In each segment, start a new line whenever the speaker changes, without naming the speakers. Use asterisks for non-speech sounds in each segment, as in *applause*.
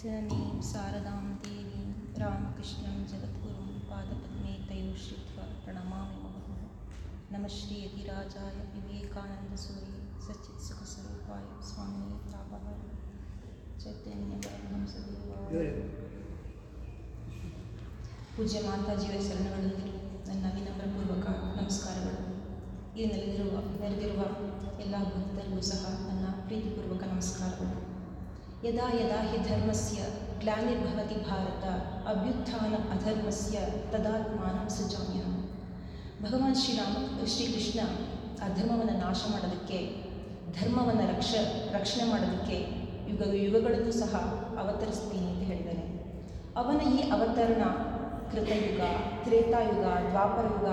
जननीं शारदां देवीं रामकृष्णं जगद्गुरुं पादपद्मे तयोः श्रित्वा प्रणमामि मुहुः नमः श्रीयतिराजाय विवेकानन्दसूर्ये सच्चित्सुखस्वरूपाय स्वामिने तापहाय ಚೈತನ್ಯ ಪೂಜ್ಯ ಮಾತಾಜಿಯವರ ಶರಣಗಳಲ್ಲಿ ನನ್ನ ವಿನಮ್ರಪೂರ್ವಕ ನಮಸ್ಕಾರಗಳು ಈ ನೆಲೆದಿರುವ ನೆರೆದಿರುವ ಎಲ್ಲ ಭಕ್ತರಿಗೂ ಸಹ ನನ್ನ ಪ್ರೀತಿಪೂರ್ವಕ ನಮಸ್ಕಾರಗಳು ಯದಾ ಯದಾ ಹಿ ಧರ್ಮಸ್ಯ ಗ್ಲಾನಿರ್ಭವತಿ ಭಾರತ ಅಭ್ಯುತ್ಥಾನ ಅಧರ್ಮಸ್ಯ ತದಾತ್ಮಾನಂ ಸುಜಾಮ್ಯ ಭಗವಾನ್ ಶ್ರೀರಾಮ ಶ್ರೀಕೃಷ್ಣ ಅಧರ್ಮವನ್ನು ನಾಶ ಮಾಡೋದಕ್ಕೆ ಧರ್ಮವನ್ನು ರಕ್ಷ ರಕ್ಷಣೆ ಮಾಡೋದಕ್ಕೆ ಯುಗ, ಯುಗಗಳಲ್ಲೂ ಸಹ ಅವತರಿಸ್ತೀನಿ ಅಂತ ಹೇಳಿದ್ದಾನೆ ಅವನ ಈ ಅವತರಣ ಕೃತಯುಗ, ತ್ರೇತಾಯುಗ, ದ್ವಾಪರಯುಗ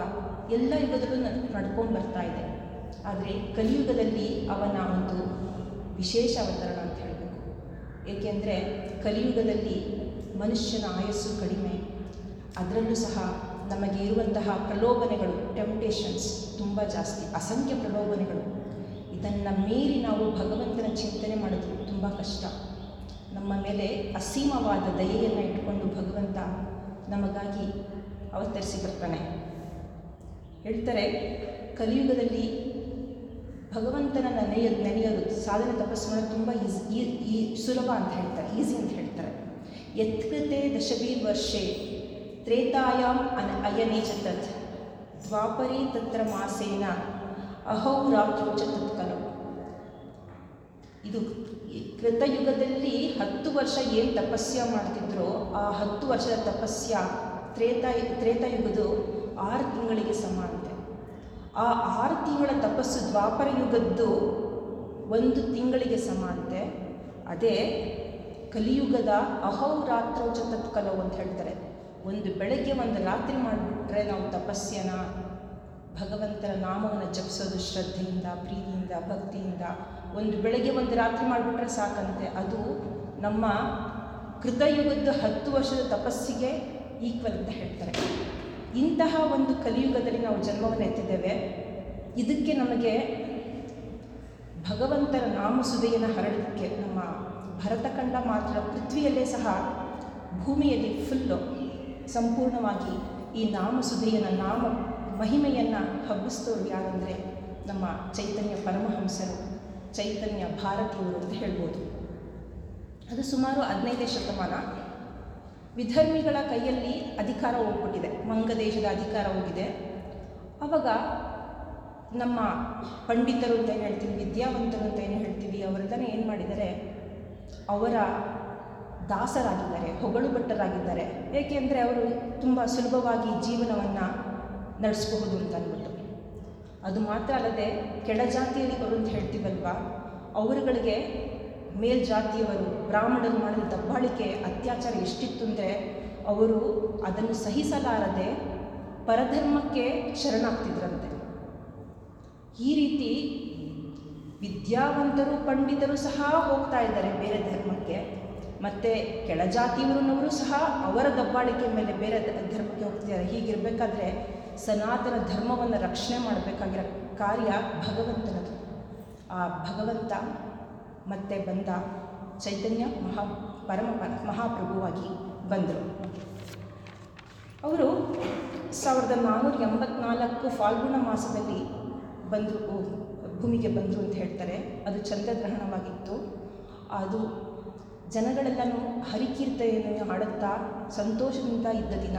ಎಲ್ಲ ಯುಗದಲ್ಲೂ ನಡ್ಕೊಂಡು ಬರ್ತಾ ಇದೆ. ಆದರೆ ಕಲಿಯುಗದಲ್ಲಿ ಅವನ ಒಂದು ವಿಶೇಷ ಅವತರಣ ಅಂತ ಹೇಳಬೇಕು ಏಕೆಂದರೆ ಕಲಿಯುಗದಲ್ಲಿ ಮನುಷ್ಯನ ಆಯಸ್ಸು ಕಡಿಮೆ. ಅದರಲ್ಲೂ ಸಹ ನಮಗೆ ಇರುವಂತಹ ಪ್ರಲೋಭನೆಗಳು ಟೆಂಪ್ಟೇಷನ್ಸ್ ತುಂಬ ಜಾಸ್ತಿ, ಅಸಂಖ್ಯ ಪ್ರಲೋಭನೆಗಳು. ಇದನ್ನು ಮೀರಿ ನಾವು ಭಗವಂತನ ಚಿಂತನೆ ಮಾಡೋದು ತುಂಬ ಕಷ್ಟ. ನಮ್ಮ ಮೇಲೆ ಅಸೀಮವಾದ ದಯೆಯನ್ನು ಇಟ್ಕೊಂಡು ಭಗವಂತ ನಮಗಾಗಿ ಅವತರಿಸಿ ಬರ್ತಾನೆ. ಹೇಳ್ತಾರೆ, ಕಲಿಯುಗದಲ್ಲಿ ಭಗವಂತನ ನೆನೆಯೋದು ನೆನೆಯೋದು ಸಾಧನೆ ತಪಸ್ಸು ಮಾಡೋದು ತುಂಬ ಈಸಿ, ಈ ಸುಲಭ ಅಂತ ಹೇಳ್ತಾರೆ, ಈಸಿ ಅಂತ ಹೇಳ್ತಾರೆ. ಯತ್ಕೃತೆ ದಶಭೀರ್ ವರ್ಷೆ ತ್ರೇತಾಯಾಮ್ ಅನ, ಅಯನೇ ಚ ತತ್, ದ್ವಾಪರಿ ತತ್ರ ಮಾಸೇನ ಅಹೋರಾತ್ರೋ ಚ ತತ್ಕಲವು ಇದು ಕೃತಯುಗದಲ್ಲಿ ಹತ್ತು ವರ್ಷ ಏನು ತಪಸ್ಯ ಮಾಡ್ತಿದ್ರೋ, ಆ ಹತ್ತು ವರ್ಷದ ತಪಸ್ಯ ತ್ರೇತಾಯ ತ್ರೇತಾಯುಗದು ಆರು ತಿಂಗಳಿಗೆ ಸಮಾನತೆ ಆ ಆರು ತಿಂಗಳ ತಪಸ್ಸು ದ್ವಾಪರ ಯುಗದ್ದು ಒಂದು ತಿಂಗಳಿಗೆ ಸಮಾನತೆ ಅದೇ ಕಲಿಯುಗದ ಅಹೋರಾತ್ರೋಚ ತತ್ಕಲವು ಅಂತ ಹೇಳ್ತಾರೆ. ಒಂದು ಬೆಳಗ್ಗೆ ಒಂದು ರಾತ್ರಿ ಮಾಡಿಬಿಟ್ರೆ ನಾವು ತಪಸ್ಯನ, ಭಗವಂತನ ನಾಮವನ್ನು ಜಪಿಸೋದು ಶ್ರದ್ಧೆಯಿಂದ, ಪ್ರೀತಿಯಿಂದ, ಭಕ್ತಿಯಿಂದ ಒಂದು ಬೆಳಗ್ಗೆ ಒಂದು ರಾತ್ರಿ ಮಾಡಿಬಿಟ್ರೆ ಸಾಕಂತೆ. ಅದು ನಮ್ಮ ಕೃತಯುಗದ ಹತ್ತು ವರ್ಷದ ತಪಸ್ಸಿಗೆ ಈಕ್ವಲ್ ಅಂತ ಹೇಳ್ತಾರೆ. ಇಂತಹ ಒಂದು ಕಲಿಯುಗದಲ್ಲಿ ನಾವು ಜನ್ಮವನ್ನು ಎತ್ತಿದ್ದೇವೆ. ಇದಕ್ಕೆ ನಮಗೆ ಭಗವಂತನ ನಾಮಸುದೆಯನ್ನು ಹರಡೋದಕ್ಕೆ ನಮ್ಮ ಭರತಖಂಡ ಮಾತ್ರ ಪೃಥ್ವಿಯಲ್ಲೇ ಸಹ ಭೂಮಿಯಲ್ಲಿ ಫುಲ್ಲು ಸಂಪೂರ್ಣವಾಗಿ ಈ ನಾಮಸುದೆಯನ್ನು, ನಾಮ ಮಹಿಮೆಯನ್ನು ಹಬ್ಬಿಸ್ತೋರು ಯಾರಂದರೆ ನಮ್ಮ ಚೈತನ್ಯ ಪರಮಹಂಸರು, ಚೈತನ್ಯ ಭಾರತೀಯರು ಅಂತ ಹೇಳ್ಬೋದು. ಅದು ಸುಮಾರು ಹದಿನೈದನೇ ಶತಮಾನ. ವಿಧರ್ಮಿಗಳ ಕೈಯಲ್ಲಿ ಅಧಿಕಾರ ಹೋಗ್ಬಿಟ್ಟಿದೆ. ಮಂಗ ದೇಶದ ಅಧಿಕಾರ ಹೋಗಿದೆ. ಆವಾಗ ನಮ್ಮ ಪಂಡಿತರು ಅಂತ ಏನು ಹೇಳ್ತೀವಿ, ವಿದ್ಯಾವಂತರು ಅಂತ ಏನು ಹೇಳ್ತೀವಿ ಅವರೆಲ್ಲನೇ ಏನು ಮಾಡಿದ್ದಾರೆ? ಅವರ ದಾಸರಾಗಿದ್ದಾರೆ ಹೊಗಳು ಭಟ್ಟರಾಗಿದ್ದಾರೆ ಏಕೆಂದರೆ ಅವರು ತುಂಬ ಸುಲಭವಾಗಿ ಜೀವನವನ್ನು ನಡೆಸಬಹುದು ಅಂತ ಅಂದ್ಬಿಟ್ಟು ಅದು ಮಾತ್ರ ಅಲ್ಲದೆ ಕೆಳಜಾತಿಯವರು ಅಂತ ಹೇಳ್ತೀವಲ್ವಾ, ಅವರುಗಳಿಗೆ ಮೇಲ್ಜಾತಿಯವರು, ಬ್ರಾಹ್ಮಣರು ಮಾಡಿದ ದಬ್ಬಾಳಿಕೆ, ಅತ್ಯಾಚಾರ ಎಷ್ಟಿತ್ತು ಅಂದರೆ ಅವರು ಅದನ್ನು ಸಹಿಸಲಾರದೆ ಪರಧರ್ಮಕ್ಕೆ ಶರಣಾಗ್ತಿದ್ರಂತೆ. ಈ ರೀತಿ ವಿದ್ಯಾವಂತರು, ಪಂಡಿತರು ಸಹ ಹೋಗ್ತಾ ಇದ್ದಾರೆ ಬೇರೆ ಧರ್ಮಕ್ಕೆ. ಮತ್ತು ಕೆಳಜಾತಿಯವರನ್ನವರು ಸಹ ಅವರ ದಬ್ಬಾಳಿಕೆ ಮೇಲೆ ಬೇರೆ ಧರ್ಮಕ್ಕೆ ಹೋಗ್ತಿದ್ದಾರೆ. ಹೀಗಿರಬೇಕಾದ್ರೆ ಸನಾತನ ಧರ್ಮವನ್ನು ರಕ್ಷಣೆ ಮಾಡಬೇಕಾಗಿರೋ ಕಾರ್ಯ ಭಗವಂತನದು. ಆ ಭಗವಂತ ಮತ್ತೆ ಬಂದ ಚೈತನ್ಯ ಮಹಾ ಪರಮ ಮಹಾಪ್ರಭುವಾಗಿ ಬಂದರು. ಅವರು ಸಾವಿರದ ನಾನ್ನೂರ ಎಂಬತ್ನಾಲ್ಕು ಫಾಲ್ಗುಣ ಮಾಸದಲ್ಲಿ ಬಂದರು ಭೂಮಿಗೆ ಬಂದರು ಅಂತ ಹೇಳ್ತಾರೆ. ಅದು ಚಂದ್ರಗ್ರಹಣವಾಗಿತ್ತು. ಅದು ಜನಗಳೆಲ್ಲನೂ ಹರಿಕೀರ್ತನೆಯನ್ನು ಹಾಡುತ್ತಾ ಸಂತೋಷದಿಂದ ಇದ್ದ ದಿನ.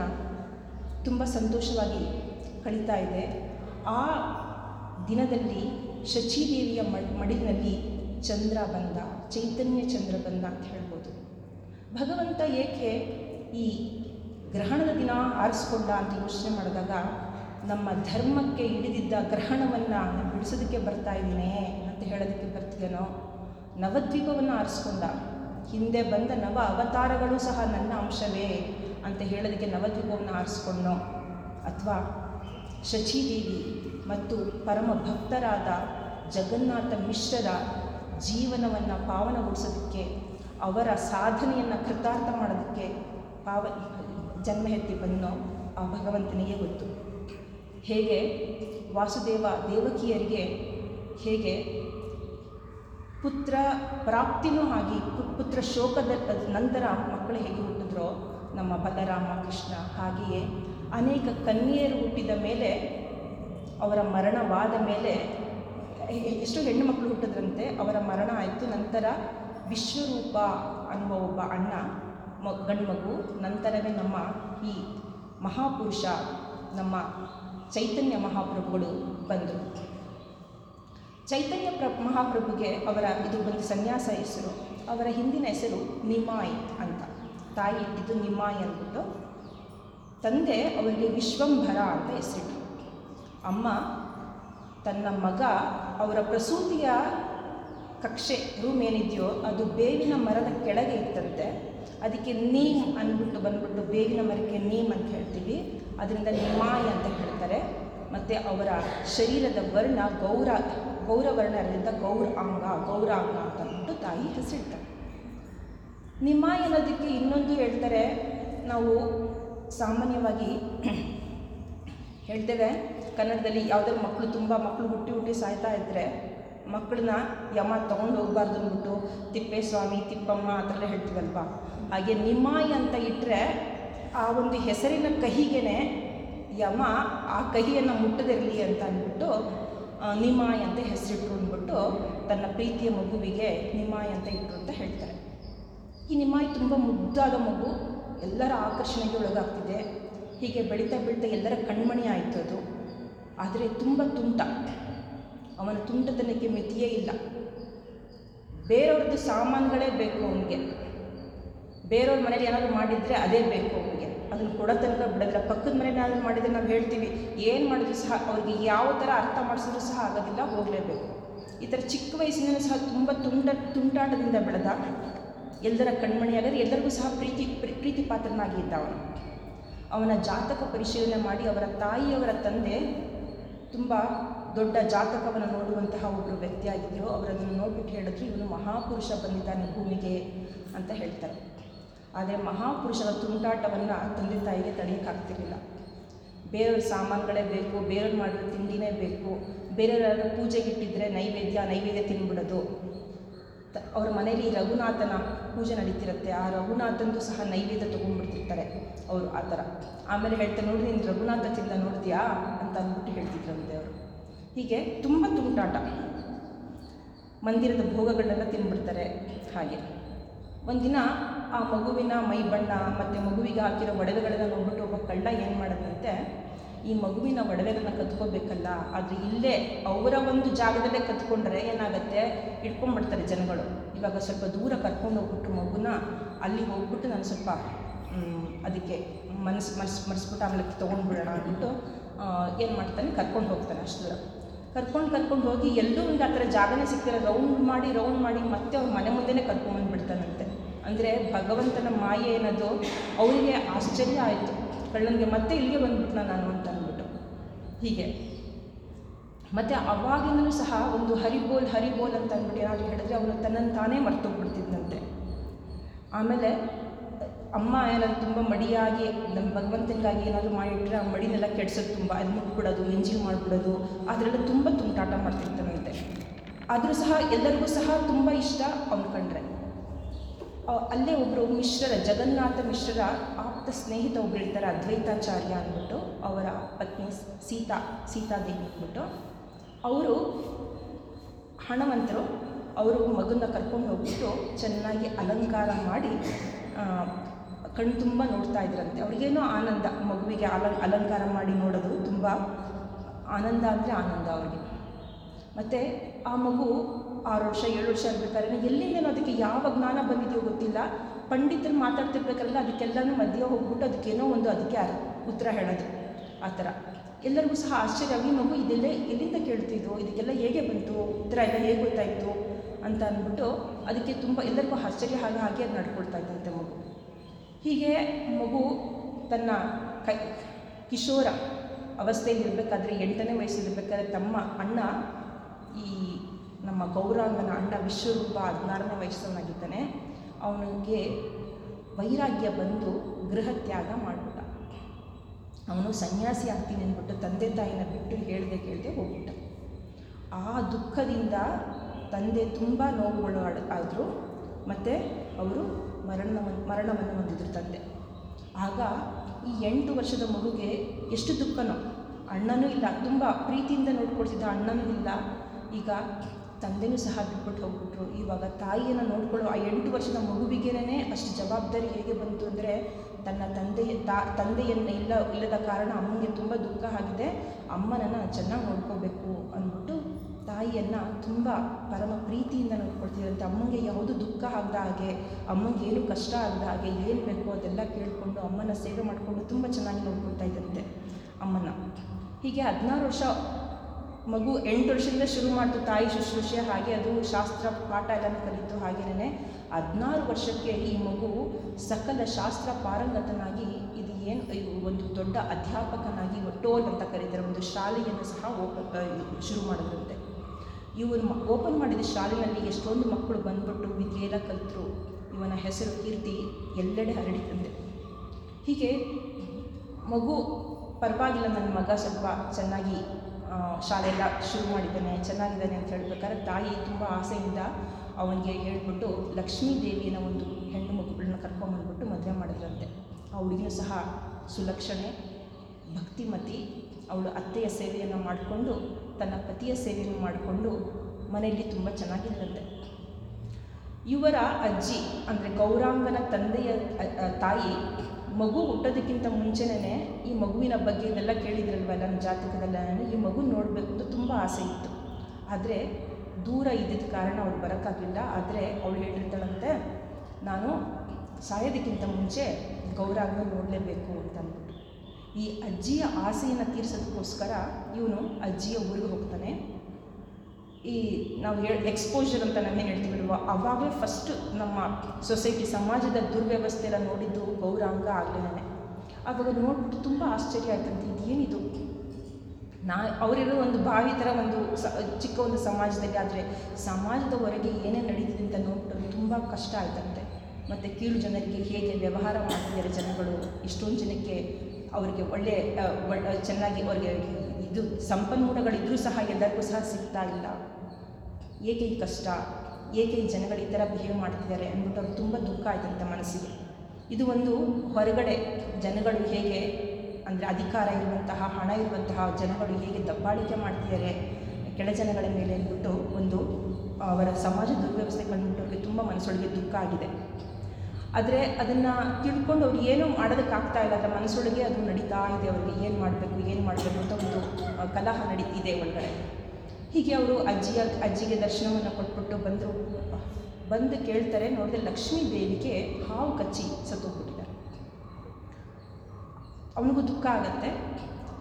ತುಂಬ ಸಂತೋಷವಾಗಿ ಕಳೀತಾ ಇದೆ. ಆ ದಿನದಲ್ಲಿ ಶಚಿದೇವಿಯ ಮಡಿಲಿನಲ್ಲಿ ಚಂದ್ರ ಬಂದ, ಚೈತನ್ಯ ಚಂದ್ರ ಬಂದ ಅಂತ ಹೇಳ್ಬೋದು. ಭಗವಂತ ಏಕೆ ಈ ಗ್ರಹಣದ ದಿನ ಆರಿಸ್ಕೊಂಡ ಅಂತ ಯೋಚನೆ ಮಾಡಿದಾಗ, ನಮ್ಮ ಧರ್ಮಕ್ಕೆ ಹಿಡಿದಿದ್ದ ಗ್ರಹಣವನ್ನು ಬಿಡಿಸೋದಕ್ಕೆ ಬರ್ತಾ ಇದ್ದೀನಿ ಅಂತ ಹೇಳೋದಕ್ಕೆ ಬರ್ತಿದ್ದೇನೋ ನವದ್ವೀಪವನ್ನು ಆರಿಸ್ಕೊಂಡ. ಹಿಂದೆ ಬಂದ ನವ ಅವತಾರಗಳು ಸಹ ನನ್ನ ಅಂಶವೇ ಅಂತ ಹೇಳೋದಕ್ಕೆ ನವದ್ವೀಪವನ್ನು ಆರಿಸ್ಕೊಂಡೋ ಅಥವಾ ಶಚಿದೇವಿ ಮತ್ತು ಪರಮ ಭಕ್ತರಾದ ಜಗನ್ನಾಥ ಮಿಶ್ರರ ಜೀವನವನ್ನು ಪಾವನಗೊಳಿಸೋದಕ್ಕೆ ಅವರ ಸಾಧನೆಯನ್ನು ಕೃತಾರ್ಥ ಮಾಡೋದಕ್ಕೆ ಪಾವ ಜನ್ಮ ಎತ್ತಿ ಬಂದೋ ಆ ಭಗವಂತನಿಗೆ ಗೊತ್ತು. ಹೇಗೆ? ವಾಸುದೇವ ದೇವಕಿಯರಿಗೆ ಹೇಗೆ?
ಪುತ್ರ ಪ್ರಾಪ್ತಿನೂ ಆಗಿ ಪುತ್ರ ಶೋಕದ ನಂತರ ಮಕ್ಕಳು ಹೇಗೆ ಹುಟ್ಟಿದ್ರೋ, ನಮ್ಮ ಬಲರಾಮ ಕೃಷ್ಣ ಹಾಗೆಯೇ ಅನೇಕ ಕನ್ಯೆಯರು ಹುಟ್ಟಿದ ಮೇಲೆ, ಅವರ ಮರಣವಾದ ಮೇಲೆ ಎಷ್ಟೋ ಹೆಣ್ಣು ಮಕ್ಕಳು ಹುಟ್ಟಿದ್ರಂತೆ, ಅವರ ಮರಣ ಆಯಿತು. ನಂತರ ವಿಶ್ವರೂಪ ಅನ್ನುವ ಒಬ್ಬ ಅಣ್ಣ, ಮ, ಗಂಡು ಮಗು, ನಂತರವೇ ನಮ್ಮ ಈ ಮಹಾಪುರುಷ, ನಮ್ಮ ಚೈತನ್ಯ ಮಹಾಪ್ರಭುಗಳು ಬಂದರು ಚೈತನ್ಯ ಪ್ರ, ಮಹಾಪ್ರಭುಗೆ ಅವರ ಇದು ಬಂದು ಸನ್ಯಾಸ ಹೆಸರು, ಅವರ ಹಿಂದಿನ ಹೆಸರು ನಿಮಾಯ್ ಅಂತ. ತಾಯಿ ಇಟ್ಟಿದ್ದು ನಿಮಾಯ್ ಅಂದ್ಬಿಟ್ಟು ತಂದೆ ಅವರಿಗೆ ವಿಶ್ವಂಭರ ಅಂತ ಹೆಸರಿಟ್ಟರು ಅಮ್ಮ ತನ್ನ ಮಗ ಅವರ ಪ್ರಸೂತಿಯ ಕಕ್ಷೆ ರೂಮ್ ಏನಿದೆಯೋ ಅದು ಬೇವಿನ ಮರದ ಕೆಳಗೆ ಇತ್ತಂತೆ. ಅದಕ್ಕೆ ನೀಮ್ ಅಂದ್ಬಿಟ್ಟು ಬಂದ್ಬಿಟ್ಟು ಬೇವಿನ ಮರಕ್ಕೆ ನೀಮ್ ಅಂತ ಹೇಳ್ತೀವಿ. ಅದರಿಂದ ನಿಮಾಯ್ ಅಂತ ಹೇಳ್ತಾರೆ. ಮತ್ತು ಅವರ ಶರೀರದ ವರ್ಣ ಗೌರ ಗೌರವರ್ಣ ಅದರಿಂದ ಗೌರ ಅಂಗ ಗೌರಾಂಗ ಅಂತ ಅಂದ್ಬಿಟ್ಟು ತಾಯಿ ಹೆಸರಿಡ್ತಾರೆ ನಿಮಾಯ್ ಅನ್ನೋದಕ್ಕೆ ಇನ್ನೊಂದು ಹೇಳ್ತಾರೆ. ನಾವು ಸಾಮಾನ್ಯವಾಗಿ *clears throat* ಹೇಳ್ತೇವೆ. ಕನ್ನಡದಲ್ಲಿ ಯಾವುದೋ ಮಕ್ಕಳು ತುಂಬ ಮಕ್ಕಳು ಹುಟ್ಟಿ ಹುಟ್ಟಿ ಸಾಯ್ತಾ ಇದ್ದರೆ ಮಕ್ಕಳನ್ನ ಯಮ ತೊಗೊಂಡು ಹೋಗ್ಬಾರ್ದು ಅಂದ್ಬಿಟ್ಟು ತಿಪ್ಪೇಸ್ವಾಮಿ, ತಿಪ್ಪಮ್ಮ ಆ ಥರ ಹೇಳ್ತೀವಲ್ವಾ? ಹಾಗೆ ನಿಮ್ಮಾಯಿ ಅಂತ ಇಟ್ಟರೆ ಆ ಒಂದು ಹೆಸರಿನ ಕಹಿಗೆನೆ ಯಮ ಆ ಕಹಿಯನ್ನು ಮುಟ್ಟದಿರಲಿ ಅಂತ ಅಂದ್ಬಿಟ್ಟು ನಿಮಾಯ್ ಅಂತ ಹೆಸರಿಟ್ರು ಅಂದ್ಬಿಟ್ಟು ತನ್ನ ಪ್ರೀತಿಯ ಮಗುವಿಗೆ ನಿಮಾಯ್ ಅಂತ ಇಟ್ಟರು ಅಂತ ಹೇಳ್ತಾರೆ. ಈ ನಿಮಾಯಿ ತುಂಬ ಮುದ್ದಾದ ಮಗು, ಎಲ್ಲರ ಆಕರ್ಷಣೆಗೆ ಒಳಗಾಗ್ತಿದೆ. ಹೀಗೆ ಬೆಳೀತಾ ಬೆಳೀತಾ ಎಲ್ಲರ ಕಣ್ಮಣಿ ಆಯಿತು ಅದು. ಆದರೆ ತುಂಬ ತುಂಟ. ಅವನ ತುಂಟತನಕ್ಕೆ ಮಿತಿಯೇ ಇಲ್ಲ. ಬೇರೆಯವ್ರದ್ದು ಸಾಮಾನುಗಳೇ ಬೇಕು ಅವನಿಗೆ. ಬೇರೆಯವ್ರ ಮನೇಲಿ ಏನಾದರೂ ಮಾಡಿದರೆ ಅದೇ ಬೇಕು ಅವನಿಗೆ. ಅದನ್ನು ಕೊಡೋ ತನಕ ಬಿಡೋದಿಲ್ಲ. ಪಕ್ಕದ ಮನೇಲಿ ಏನಾದರೂ ಮಾಡಿದರೆ ನಾವು ಹೇಳ್ತೀವಿ, ಏನು ಮಾಡಿದ್ರು ಸಹ ಅವ್ರಿಗೆ ಯಾವ ಥರ ಅರ್ಥ ಮಾಡಿಸಿದ್ರು ಸಹ ಆಗೋದಿಲ್ಲ, ಹೋಗಲೇಬೇಕು. ಈ ಥರ ಚಿಕ್ಕ ವಯಸ್ಸಿನಲ್ಲೂ ಸಹ ತುಂಬ ತುಂಟ, ತುಂಟಾಟದಿಂದ ಬೆಳೆದ ಎಲ್ಲರ ಕಣ್ಮಣಿಯಾಗದೆ ಎಲ್ಲರಿಗೂ ಸಹ ಪ್ರೀತಿ, ಪ್ರೀ- ಪ್ರೀತಿ ಪಾತ್ರನಾಗಿ ಇದ್ದ ಅವನು. ಅವನ ಜಾತಕ ಪರಿಶೀಲನೆ ಮಾಡಿ ಅವರ ತಾಯಿಯವರ ತಂದೆ ತುಂಬ ದೊಡ್ಡ ಜಾತಕವನ್ನು ನೋಡುವಂತಹ ಒಬ್ಬರು ವ್ಯಕ್ತಿಯಾಗಿದ್ದರು ಅವರನ್ನು ನೋಡ್ಬಿಟ್ಟು ಹೇಳಿದ್ರು ಇವನು ಮಹಾಪುರುಷ ಬಂದಿದ್ದಾನೆ ಭೂಮಿಗೆ ಅಂತ ಹೇಳ್ತಾರೆ. ಆದರೆ ಮಹಾಪುರುಷರ ತುಂಟಾಟವನ್ನು ತಂದೆ ತಾಯಿಗೆ ತಡೆಯೋಕ್ಕಾಗ್ತಿರಲಿಲ್ಲ. ಬೇರೆಯವ್ರ ಸಾಮಾನುಗಳೇ ಬೇಕು, ಬೇರೆಯವ್ರು ಮಾಡಿರೋ ತಿಂಡಿನೇ ಬೇಕು ಬೇರೆಯವ್ರ ಪೂಜೆಗಿಟ್ಟಿದ್ರೆ ನೈವೇದ್ಯ ನೈವೇದ್ಯ ತಿನ್ಬಿಡೋದು ಅವ್ರ ಮನೇಲಿ ರಘುನಾಥನ ಪೂಜೆ ನಡೀತಿರುತ್ತೆ. ಆ ರಘುನಾಥಂದು ಸಹ ನೈವೇದ್ಯ ತೊಗೊಂಡ್ಬಿಡ್ತಿರ್ತಾರೆ ಅವರು ಆ ಥರ. ಆಮೇಲೆ ಹೇಳ್ತಾರೆ ನೋಡಿ, ನೀನು ರಘುನಾಥ ತಿಂದ ನೋಡ್ತೀಯಾ ಅಂತ ಅಂದ್ಬಿಟ್ಟು ಹೇಳ್ತಿದ್ರಂತೆ ಅವರು. ಹೀಗೆ ತುಂಬ ತುಂಟಾಟ. ಮಂದಿರದ ಭೋಗಗಳನ್ನೆಲ್ಲ ತಿನ್ಬಿಡ್ತಾರೆ ಹಾಗೆ. ಒಂದಿನ ಆ ಮಗುವಿನ ಮೈ ಬಣ್ಣ ಮತ್ತು ಮಗುವಿಗೆ ಹಾಕಿರೋ ಒಡವೆಗಳನ್ನ ನೋಡ್ಬಿಟ್ಟು ಒಬ್ಬ ಕಳ್ಳ ಏನು ಮಾಡಿದಂತೆ ಈ ಮಗುವಿನ ಒಡವೆಗಳನ್ನ ಕತ್ಕೋಬೇಕಲ್ಲ, ಆದರೆ ಇಲ್ಲೇ ಅವರ ಒಂದು ಜಾಗದಲ್ಲೇ ಕತ್ಕೊಂಡ್ರೆ ಏನಾಗುತ್ತೆ? ಇಟ್ಕೊಂಡ್ಬಿಡ್ತಾರೆ ಜನಗಳು. ಇವಾಗ ಸ್ವಲ್ಪ ದೂರ ಕರ್ಕೊಂಡು ಹೋಗ್ಬಿಟ್ಟು ಮಗುನ, ಅಲ್ಲಿ ಹೋಗ್ಬಿಟ್ಟು ನಾನು ಸ್ವಲ್ಪ ಅದಕ್ಕೆ ಮನಸ್ಸು ಮನಸ್ಸು ಮರೆಸ್ಬಿಟ್ಟು ಆಮೇಲೆ ತೊಗೊಂಡ್ಬಿಡೋಣ ಅಂದ್ಬಿಟ್ಟು ಏನು ಮಾಡ್ತಾನೆ? ಕರ್ಕೊಂಡು ಹೋಗ್ತಾನೆ ಅಷ್ಟು ದೂರ. ಕರ್ಕೊಂಡು ಕರ್ಕೊಂಡು ಹೋಗಿ ಎಲ್ಲೂ ಒಂದು ಆ ಥರ ಜಾಗನೇ ಸಿಗ್ತಾರೆ ರೌಂಡ್ ಮಾಡಿ ರೌಂಡ್ ಮಾಡಿ ಮತ್ತೆ ಅವ್ರ ಮನೆ ಮುಂದೆನೇ ಕರ್ಕೊಂಬಂದ್ಬಿಡ್ತಾನಂತೆ. ಅಂದರೆ ಭಗವಂತನ ಮಾಯೆ ಏನದು? ಅವರಿಗೆ ಆಶ್ಚರ್ಯ ಆಯಿತು. ಕಳ್ಳನಿಗೆ ಮತ್ತೆ ಇಲ್ಲಿಗೆ ಬಂದ್ಬಿಟ್ನ ನಾನು ಅಂತ. ಹೀಗೆ. ಮತ್ತು ಅವಾಗಿಂದಲೂ ಸಹ ಒಂದು ಹರಿಬೋಲ್ ಹರಿಬೋಲ್ ಅಂತ ಅಂದ್ಬಿಟ್ಟು ಏನಾದರೂ ಹೇಳಿದ್ರೆ ಅವನು ತನ್ನನ್ನು ತಾನೇ ಮರ್ತೋಗ್ಬಿಡ್ತಿದ್ದಂತೆ ಆಮೇಲೆ ಅಮ್ಮ ಏನಾದ್ರು ತುಂಬ ಮಡಿಯಾಗಿ, ನಮ್ಮ ಭಗವಂತನಿಗಾಗಿ ಏನಾದರೂ ಮಾಡಿಟ್ರೆ ಆ ಮಡಿನೆಲ್ಲ ಕೆಡ್ಸೋದು ತುಂಬ, ಅದು ಮುಟ್ಬಿಡೋದು ಎಂಜಿಲ್ ಮಾಡಿಬಿಡೋದು ಅದರೆಲ್ಲ ತುಂಬ ತುಂಟಾಟ ಮಾಡ್ತಿರ್ತಾನಂತೆ ಆದರೂ ಸಹ ಎಲ್ಲರಿಗೂ ಸಹ ತುಂಬ ಇಷ್ಟ ಅವ್ನು ಕಂಡ್ರೆ. ಅಲ್ಲೇ ಒಬ್ಬರು ಮಿಶ್ರರ, ಜಗನ್ನಾಥ ಮಿಶ್ರರ ಆಪ್ತ ಸ್ನೇಹಿತ ಒಬ್ಬರು ಇರ್ತಾರೆ, ಅದ್ವೈತಾಚಾರ್ಯ ಅಂದ್ಬಿಟ್ಟು. ಅವರ ಪತ್ನಿ ಸೀತಾ ಸೀತಾದೇವಿ ಅಂದ್ಬಿಟ್ಟು ಅವರು ಹಣವಂತರು, ಅವರು ಮಗನ ಕರ್ಕೊಂಡು ಹೋಗ್ಬಿಟ್ಟು ಚೆನ್ನಾಗಿ ಅಲಂಕಾರ ಮಾಡಿ ಕಣ್ಣು ತುಂಬ ನೋಡ್ತಾ ಇದ್ರಂತೆ. ಅವ್ರಿಗೇನೋ ಆನಂದ, ಮಗುವಿಗೆ ಅಲ, ಅಲಂಕಾರ ಮಾಡಿ ನೋಡೋದು ತುಂಬ ಆನಂದ ಅಂದರೆ ಆನಂದ ಅವ್ರಿಗೆ. ಮತ್ತು ಆ ಮಗು ಆರು ವರ್ಷ, ಏಳು ವರ್ಷ ಇರ್ಬೇಕಾದ್ರೆ ಎಲ್ಲಿಂದನೋ ಅದಕ್ಕೆ ಯಾವ ಜ್ಞಾನ ಬಂದಿದೆಯೋ ಗೊತ್ತಿಲ್ಲ. ಪಂಡಿತರು ಮಾತಾಡ್ತಿರ್ಬೇಕಲ್ಲ ಅದಕ್ಕೆಲ್ಲನೂ ಮಧ್ಯೆ ಹೋಗ್ಬಿಟ್ಟು ಅದಕ್ಕೇನೋ ಒಂದು ಅದಕ್ಕೆ ಉತ್ತರ ಹೇಳೋದು. ಆ ಥರ. ಎಲ್ಲರಿಗೂ ಸಹ ಆಶ್ಚರ್ಯ ಆಗಿ ಮಗು ಇದೆಲ್ಲ, ಎಲ್ಲಿಂದ ಕೇಳ್ತಿದ್ದು ಇದಕ್ಕೆಲ್ಲ ಹೇಗೆ ಬಂತು? ಉತ್ತರ ಎಲ್ಲ ಹೇಗೆ ಗೊತ್ತಾಯಿತು ಅಂತ ಅಂದ್ಬಿಟ್ಟು ಅದಕ್ಕೆ ತುಂಬ ಎಲ್ಲರಿಗೂ ಆಶ್ಚರ್ಯ ಹಾಗೆ ಹಾಗೆ ಅದು ನಡ್ಕೊಳ್ತಾ ಇದ್ದಂತೆ ಮಗು. ಹೀಗೆ ಮಗು ತನ್ನ ಕೈ, ಕಿಶೋರ ಅವಸ್ಥೆಯಲ್ಲಿ ಇರಬೇಕಾದ್ರೆ ಎಂಟನೇ ವಯಸ್ಸಲ್ಲಿರ್ಬೇಕಾದ್ರೆ ತಮ್ಮ ಅಣ್ಣ, ಈ ನಮ್ಮ ಗೌರಾಂಗನ ಅಣ್ಣ ವಿಶ್ವರೂಪ ಹದಿನಾರನೇ ವಯಸ್ಸನ್ನಾಗಿದ್ದಾನೆ ಅವನಿಗೆ ವೈರಾಗ್ಯ ಬಂದು ಗೃಹ ತ್ಯಾಗ ಮಾಡಿಬಿಟ್ಟ ಅವನು ಸನ್ಯಾಸಿ ಆಗ್ತೀನಿ ಅಂದ್ಬಿಟ್ಟು ತಂದೆ ತಾಯಿನ ಬಿಟ್ಟು ಹೇಳದೆ ಕೇಳದೆ ಹೋಗ್ಬಿಟ್ಟ. ಆ ದುಃಖದಿಂದ ತಂದೆ ತುಂಬ ನೋವುಗಳು ಆದರು ಮತ್ತು ಅವರು ಮರಣ ಮರಣವನ್ನು ಹೊಂದಿದ್ರು ತಂದೆ. ಆಗ ಈ ಎಂಟು ವರ್ಷದ ಮಗುಗೆ ಎಷ್ಟು ದುಃಖನೋ, ಅಣ್ಣನೂ ಇಲ್ಲ, ತುಂಬ ಪ್ರೀತಿಯಿಂದ ನೋಡ್ಕೊಳ್ತಿದ್ದ ಅಣ್ಣನೂ ಇಲ್ಲ. ಈಗ ತಂದೆನೂ ಸಹ ಬಿಟ್ಬಿಟ್ಟು ಹೋಗ್ಬಿಟ್ರು. ಇವಾಗ ತಾಯಿಯನ್ನು ನೋಡ್ಕೊಳ್ಳೋ ಆ ಎಂಟು ವರ್ಷದ ಮಗುವಿಗೇನೆ ಅಷ್ಟು ಜವಾಬ್ದಾರಿ ಹೇಗೆ ಬಂತು ಅಂದರೆ ತನ್ನ ತಂದೆಯ ತಾ, ತಂದೆಯನ್ನು ಇಲ್ಲ, ಇಲ್ಲದ ಕಾರಣ ಅಮ್ಮನಿಗೆ ತುಂಬ ದುಃಖ ಆಗಿದೆ. ಅಮ್ಮನನ್ನು ಚೆನ್ನಾಗಿ ನೋಡ್ಕೋಬೇಕು ಅಂದ್ಬಿಟ್ಟು ತಾಯಿಯನ್ನು ತುಂಬ ಪರಮ ಪ್ರೀತಿಯಿಂದ ನೋಡ್ಕೊಳ್ತಿದ್ರಂತೆ ಅಮ್ಮನಿಗೆ ಯಾವುದು ದುಃಖ ಆಗದ ಹಾಗೆ ಅಮ್ಮನಿಗೆ ಏನು ಕಷ್ಟ ಆಗದ ಹಾಗೆ ಏನು ಬೇಕೋ ಅದೆಲ್ಲ ಕೇಳಿಕೊಂಡು ಅಮ್ಮನ ಸೇವೆ ಮಾಡಿಕೊಂಡು ತುಂಬ ಚೆನ್ನಾಗಿ ನೋಡ್ಕೊಳ್ತಾ ಇದ್ದಂತೆ ಅಮ್ಮನ ಹೀಗೆ ಹದಿನಾರು ವರ್ಷ ಮಗು ಎಂಟು ವರ್ಷದಿಂದ ಶುರು ಮಾಡ್ತು ತಾಯಿ ಶುಶ್ರೂಷೆ, ಹಾಗೆ ಅದು ಶಾಸ್ತ್ರ, ಪಾಠ ಎಲ್ಲನೂ ಕಲಿತು ಹಾಗೇನೆ ಹದಿನಾರು ವರ್ಷಕ್ಕೆ ಈ ಮಗು ಸಕಲ ಶಾಸ್ತ್ರ ಪಾರಂಗತನಾಗಿ ಇದು ಏನು ಒಂದು ದೊಡ್ಡ ಅಧ್ಯಾಪಕನಾಗಿ ಟೋಲ್ ಅಂತ ಕರೀತಾರೆ. ಒಂದು ಶಾಲೆಯನ್ನು ಸಹ ಓಪನ್ ಶುರು ಮಾಡಿದ್ರಂತೆ ಇವರು ಓಪನ್ ಮಾಡಿದ ಶಾಲೆಯಲ್ಲಿ ಎಷ್ಟೊಂದು ಮಕ್ಕಳು ಬಂದ್ಬಿಟ್ಟು ವಿದ್ಯೆ ಎಲ್ಲ ಕಲಿತರು. ಇವನ ಹೆಸರು ಕೀರ್ತಿ, ಎಲ್ಲೆಡೆ ಹರಡಿತಂತೆ ಹೀಗೆ ಮಗು ಪರವಾಗಿಲ್ಲ, ನನ್ನ ಮಗ ಸ್ವಲ್ಪ ಚೆನ್ನಾಗಿ ಶಾಲೆಯೆಲ್ಲ ಶುರು ಮಾಡಿದ್ದಾನೆ, ಚೆನ್ನಾಗಿದ್ದಾನೆ ಅಂತ ಹೇಳ್ಬೇಕಾದ್ರೆ ತಾಯಿ ತುಂಬ ಆಸೆಯಿಂದ ಅವನಿಗೆ ಹೇಳ್ಬಿಟ್ಟು ಲಕ್ಷ್ಮೀ ದೇವಿನ ಒಂದು ಹೆಣ್ಣು ಮಗುಗಳನ್ನ ಕರ್ಕೊಂಬಂದ್ಬಿಟ್ಟು ಮದುವೆ ಮಾಡಿದ್ರಂತೆ. ಆ ಹುಡುಗಿನೂ ಸಹ ಸುಲಕ್ಷಣೆ, ಭಕ್ತಿಮತಿ, ಅವಳು ಅತ್ತೆಯ ಸೇವೆಯನ್ನು ಮಾಡಿಕೊಂಡು, ತನ್ನ ಪತಿಯ ಸೇವೆಯನ್ನು ಮಾಡಿಕೊಂಡು ಮನೆಯಲ್ಲಿ ತುಂಬ ಚೆನ್ನಾಗಿದ್ದಂತೆ ಇವರ ಅಜ್ಜಿ, ಅಂದರೆ ಗೌರಾಂಗನ ತಂದೆಯ ತಾಯಿ ಮಗು ಹುಟ್ಟೋದಕ್ಕಿಂತ ಮುಂಚೆನೇ ಈ ಮಗುವಿನ ಬಗ್ಗೆ ಇದೆಲ್ಲ ಕೇಳಿದ್ರಲ್ವಲ್ಲ ನನ್ನ ಜಾತಕದಲ್ಲ ಈ ಮಗು ನೋಡಬೇಕು ಅಂತ ತುಂಬ ಆಸೆ ಇತ್ತು. ಆದರೆ ದೂರ ಇದ್ದಿದ್ದ ಕಾರಣ ಅವ್ಳು ಬರೋಕ್ಕಾಗಿಲ್ಲ ಆದರೆ ಅವಳು ಹೇಳಿರ್ತಾಳಂತೆ, ನಾನು ಸಾಯೋದಕ್ಕಿಂತ ಮುಂಚೆ ಗೌರಾಂಗ ನೋಡಲೇಬೇಕು ಅಂತ ಅಂದ್ಬಿಟ್ಟು ಈ ಅಜ್ಜಿಯ ಆಸೆಯನ್ನು ತೀರಿಸೋದಕ್ಕೋಸ್ಕರ ಇವನು ಅಜ್ಜಿಯ ಊರಿಗೆ ಹೋಗ್ತಾನೆ. ಈ ನಾವು ಹೇಳಿ ಎಕ್ಸ್ಪೋಜರ್ ಅಂತ ನಾವೇನು ಹೇಳ್ತೀವಲ್ವ, ಅವಾಗಲೇ ಫಸ್ಟ್ ನಮ್ಮ ಸೊಸೈಟಿ ಸಮಾಜದ ದುರ್ವ್ಯವಸ್ಥೆ ಎಲ್ಲ ನೋಡಿದ್ದು ಗೌರಾಂಗ ಆಗಲೇನೆ ಆವಾಗ ನೋಡ್ಬಿಟ್ಟು ತುಂಬ ಆಶ್ಚರ್ಯ ಆಯ್ತಂತೆ, ಇದೇನಿದು? ನಾ ಅವರಿರೋ ಒಂದು ಬಾವಿ ಥರ ಒಂದು ಸ ಚಿಕ್ಕ ಒಂದು ಸಮಾಜದಲ್ಲಿ ಆದರೆ ಸಮಾಜದ ಹೊರಗೆ ಏನೇನು ನಡೀತಿದೆ ಅಂತ ನೋಡ್ಬಿಟ್ಟು ತುಂಬ ಕಷ್ಟ ಆಯ್ತಂತೆ. ಮತ್ತು ಕೀಳು ಜನರಿಗೆ ಹೇಗೆ ವ್ಯವಹಾರ ಮಾಡ್ತಿದ್ದಾರೆ ಜನಗಳು, ಇಷ್ಟೊಂದು ಜನಕ್ಕೆ ಅವರಿಗೆ ಒಳ್ಳೆ ಚೆನ್ನಾಗಿ ಅವರಿಗೆ ಇದು ಸಂಪನ್ಮೂಲಗಳಿದ್ದರೂ ಸಹ ಎಲ್ಲರಿಗೂ ಸಹ ಸಿಗ್ತಾ ಇಲ್ಲ. ಏಕೆ ಈ ಕಷ್ಟ? ಏಕೆ ಈ ಜನಗಳು ಈ ಥರ ಬಿಹೇವ್ ಮಾಡ್ತಿದ್ದಾರೆ ಅಂದ್ಬಿಟ್ಟು ಅವ್ರಿಗೆ ತುಂಬ ದುಃಖ ಆಯ್ತಂತೆ ಮನಸ್ಸಿಗೆ. ಇದು ಒಂದು ಹೊರಗಡೆ ಜನಗಳು ಹೇಗೆ ಅಂದರೆ ಅಧಿಕಾರ ಇರುವಂತಹ, ಹಣ ಇರುವಂತಹ ಜನಗಳು ಹೇಗೆ ದಬ್ಬಾಳಿಕೆ ಮಾಡ್ತಿದ್ದಾರೆ, ಕೆಳ ಜನಗಳ ಮೇಲೆ ಅಂದ್ಬಿಟ್ಟು ಒಂದು, ಅವರ ಸಮಾಜ ದುರ್ವ್ಯವಸ್ಥೆ ಕಂಡುಬಿಟ್ಟು ತುಂಬ ಮನಸ್ಸೊಳಗೆ ದುಃಖ ಆಗಿದೆ. ಆದರೆ ಅದನ್ನು ತಿಳ್ಕೊಂಡು ಅವ್ರು ಏನೂ ಮಾಡೋದಕ್ಕಾಗ್ತಾ ಇಲ್ಲ. ಅದರ ಮನಸ್ಸೊಳಗೆ ಅದು ನಡೀತಾ ಇದೆ. ಅವ್ರಿಗೆ ಏನು ಮಾಡಬೇಕು ಏನು ಮಾಡಬೇಕು ಅಂತ ಒಂದು ಕಲಹ ನಡೀತಿದೆ ಒಳಗಡೆ. ಹೀಗೆ ಅವರು ಅಜ್ಜಿಯ, ಅಜ್ಜಿಗೆ ದರ್ಶನವನ್ನು ಕೊಟ್ಬಿಟ್ಟು ಬಂದರು. ಬಂದು ಕೇಳ್ತಾರೆ, ನೋಡಿದ್ರೆ ಲಕ್ಷ್ಮೀ ದೇವಿಗೆ ಹಾವು ಕಚ್ಚಿ ಸತ್ತೋಗ್ಬಿಟ್ಟಿದ್ದಾರೆ ಅವನಿಗೂ ದುಃಖ ಆಗುತ್ತೆ.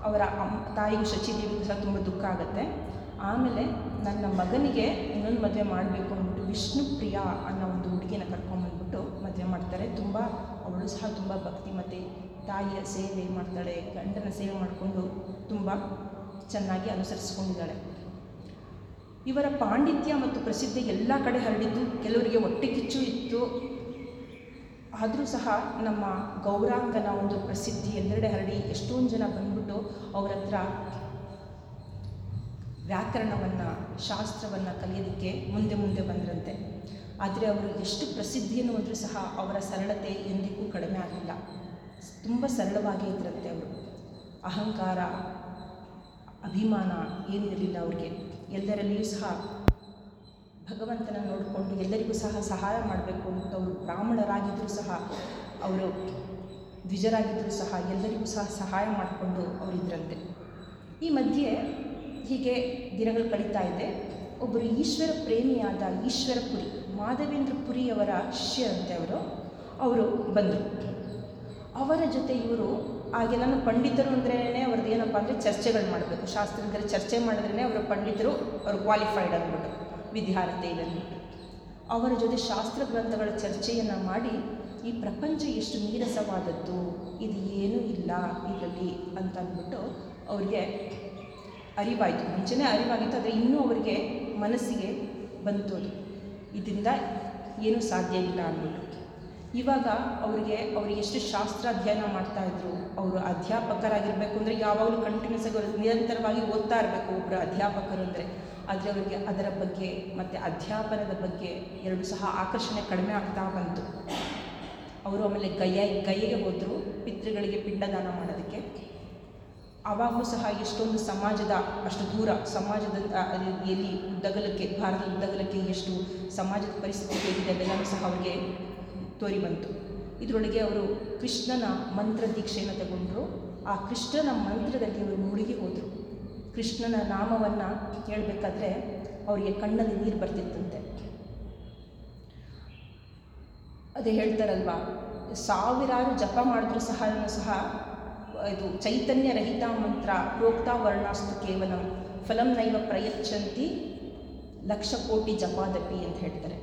ಅವರ ಅಮ್ಮ ತಾಯಿಗೂ ಶಚಿದೇವಿಗೂ ಸಹ ತುಂಬ ದುಃಖ ಆಗುತ್ತೆ. ಆಮೇಲೆ ನನ್ನ ಮಗನಿಗೆ ಇನ್ನೊಂದು ಮದುವೆ ಮಾಡಬೇಕು ಅಂದ್ಬಿಟ್ಟು ವಿಷ್ಣು ಪ್ರಿಯ ಅನ್ನೋ ಒಂದು ಹುಡುಗಿನ ಕರ್ಕೊಂಬಂದ್ಬಿಟ್ಟು ಮದುವೆ ಮಾಡ್ತಾರೆ. ತುಂಬ ಅವಳು ಸಹ ತುಂಬ ಭಕ್ತಿ ಮತ್ತು ತಾಯಿಯ ಸೇವೆ ಮಾಡ್ತಾಳೆ, ಗಂಡನ ಸೇವೆ ಮಾಡಿಕೊಂಡು ತುಂಬ ಚೆನ್ನಾಗಿ ಅನುಸರಿಸ್ಕೊಂಡಿದ್ದಾಳೆ. ಇವರ ಪಾಂಡಿತ್ಯ ಮತ್ತು ಪ್ರಸಿದ್ಧಿ ಎಲ್ಲ ಕಡೆ ಹರಡಿದ್ದು ಕೆಲವರಿಗೆ ಹೊಟ್ಟೆ ಕಿಚ್ಚು ಇತ್ತು. ಆದರೂ ಸಹ ನಮ್ಮ ಗೌರಾಂಗನ ಒಂದು ಪ್ರಸಿದ್ಧಿ ಎಲ್ಲೆಡೆ ಹರಡಿ ಎಷ್ಟೊಂದು ಜನ ಬಂದ್ಬಿಟ್ಟು ಅವ್ರ ಹತ್ರ ವ್ಯಾಕರಣವನ್ನು, ಶಾಸ್ತ್ರವನ್ನು ಕಲಿಯೋದಕ್ಕೆ ಮುಂದೆ ಮುಂದೆ ಬಂದ್ರಂತೆ. ಆದರೆ ಅವರು ಎಷ್ಟು ಪ್ರಸಿದ್ಧಿಯನ್ನು ಹೊಂದರೂ ಸಹ ಅವರ ಸರಳತೆ ಎಂದಿಗೂ ಕಡಿಮೆ ಆಗಿಲ್ಲ. ತುಂಬ ಸರಳವಾಗಿ ಇದ್ರಂತೆ ಅವರು. ಅಹಂಕಾರ, ಅಭಿಮಾನ ಏನಿರಲಿಲ್ಲ ಅವ್ರಿಗೆ. ಎಲ್ಲರಲ್ಲಿಯೂ ಸಹ ಭಗವಂತನ ನೋಡಿಕೊಂಡು ಎಲ್ಲರಿಗೂ ಸಹ ಸಹಾಯ ಮಾಡಬೇಕು ಅಂತ ಅವರು ಬ್ರಾಹ್ಮಣರಾಗಿದ್ದರೂ ಸಹ, ಅವರು ದ್ವಿಜರಾಗಿದ್ದರೂ ಸಹ ಎಲ್ಲರಿಗೂ ಸಹ ಸಹಾಯ ಮಾಡಿಕೊಂಡು ಅವರಿದ್ರಂತೆ ಈ ಮಧ್ಯೆ ಹೀಗೆ ದಿನಗಳು ಕಳೀತಾ ಇದೆ. ಒಬ್ಬರು ಈಶ್ವರ ಪ್ರೇಮಿಯಾದ ಈಶ್ವರಪುರಿ ಮಾಧವೇಂದ್ರ ಪುರಿಯವರ ಶಿಷ್ಯರಂತೆ ಅವರು ಅವರು ಬಂದರು. ಅವರ ಜೊತೆ ಇವರು, ಹಾಗೆ ನಾನು ಪಂಡಿತರು ಅಂದ್ರೇ ಅವ್ರದ್ದು ಏನಪ್ಪ ಅಂದರೆ ಚರ್ಚೆಗಳು ಮಾಡಬೇಕು. ಶಾಸ್ತ್ರದಲ್ಲಿ ಚರ್ಚೆ ಮಾಡಿದ್ರೇ ಅವರು ಪಂಡಿತರು, ಅವರು ಕ್ವಾಲಿಫೈಡ್ ಅಂದ್ಬಿಟ್ಟು ವಿದ್ಯಾರ್ಥಿ ಅಂದ್ಬಿಟ್ಟು ಅವರ ಜೊತೆ ಶಾಸ್ತ್ರ ಗ್ರಂಥಗಳ ಚರ್ಚೆಯನ್ನು ಮಾಡಿ, ಈ ಪ್ರಪಂಚ ಎಷ್ಟು ನೀರಸವಾದದ್ದು, ಇದು ಏನೂ ಇಲ್ಲ ಇದರಲ್ಲಿ ಅಂತ ಅಂದ್ಬಿಟ್ಟು ಅವ್ರಿಗೆ ಅರಿವಾಯಿತು. ಮುಂಚೆನೇ ಅರಿವಾಗಿತ್ತು, ಆದರೆ ಇನ್ನೂ ಅವರಿಗೆ ಮನಸ್ಸಿಗೆ ಬಂತು ಅದು ಇದರಿಂದ ಏನೂ ಸಾಧ್ಯ ಇಲ್ಲ ಅಂದ್ಬಿಟ್ಟು. ಇವಾಗ ಅವರಿಗೆ ಅವರು ಎಷ್ಟು ಶಾಸ್ತ್ರ ಅಧ್ಯಯನ ಮಾಡ್ತಾಯಿದ್ರು ಅವರು ಅಧ್ಯಾಪಕರಾಗಿರಬೇಕು ಅಂದರೆ ಯಾವಾಗಲೂ ಕಂಟಿನ್ಯೂಸ್ ಆಗಿ ನಿರಂತರವಾಗಿ ಓದ್ತಾ ಇರಬೇಕು ಒಬ್ಬರು ಅಧ್ಯಾಪಕರು ಅಂದರೆ. ಆದರೆ ಅವರಿಗೆ ಅದರ ಬಗ್ಗೆ ಮತ್ತು ಅಧ್ಯಾಪನದ ಬಗ್ಗೆ ಎರಡು ಸಹ ಆಕರ್ಷಣೆ ಕಡಿಮೆ ಆಗ್ತಾ ಬಂತು. ಅವರು ಆಮೇಲೆ ಗಯ ಗೈಗೆ ಹೋದರು, ಪಿತೃಗಳಿಗೆ ಪಿಂಡದಾನ ಮಾಡೋದಕ್ಕೆ. ಆವಾಗಲೂ ಸಹ ಎಷ್ಟೊಂದು ಸಮಾಜದ, ಅಷ್ಟು ದೂರ ಸಮಾಜದ ಎಲ್ಲಿ ಉದ್ದಗಲಕ್ಕೆ, ಭಾರತದ ಉದ್ದಗಲಕ್ಕೆ ಎಷ್ಟು ಸಮಾಜದ ಪರಿಸ್ಥಿತಿ ಹೇಗಿದೆ ಅದೆಲ್ಲವೂ ಸಹ ಅವರಿಗೆ ತೋರಿ ಬಂತು. ಇದರೊಳಗೆ ಅವರು ಕೃಷ್ಣನ ಮಂತ್ರ ದೀಕ್ಷೆಯನ್ನು ತಗೊಂಡ್ರು. ಆ ಕೃಷ್ಣನ ಮಂತ್ರದಲ್ಲಿ ಅವರು ಮುಳುಗಿ ಹೋದರು. ಕೃಷ್ಣನ ನಾಮವನ್ನು ಹೇಳಬೇಕಾದ್ರೆ ಅವರಿಗೆ ಕಣ್ಣಲ್ಲಿ ನೀರು ಬರ್ತಿತ್ತಂತೆ. ಅದೇ ಹೇಳ್ತಾರಲ್ವಾ, ಸಾವಿರಾರು ಜಪ ಮಾಡಿದ್ರೂ ಸಹ ಸಹ, ಇದು ಚೈತನ್ಯ ರಹಿತ ಮಂತ್ರ ಪ್ರೋಕ್ತ ವರ್ಣಾಸ್ತು ಕೇವಲ, ಫಲಂ ನೈವ ಪ್ರಯಚ್ಛಂತಿ ಲಕ್ಷ ಕೋಟಿ ಜಪಾದಪಿ ಅಂತ ಹೇಳ್ತಾರೆ.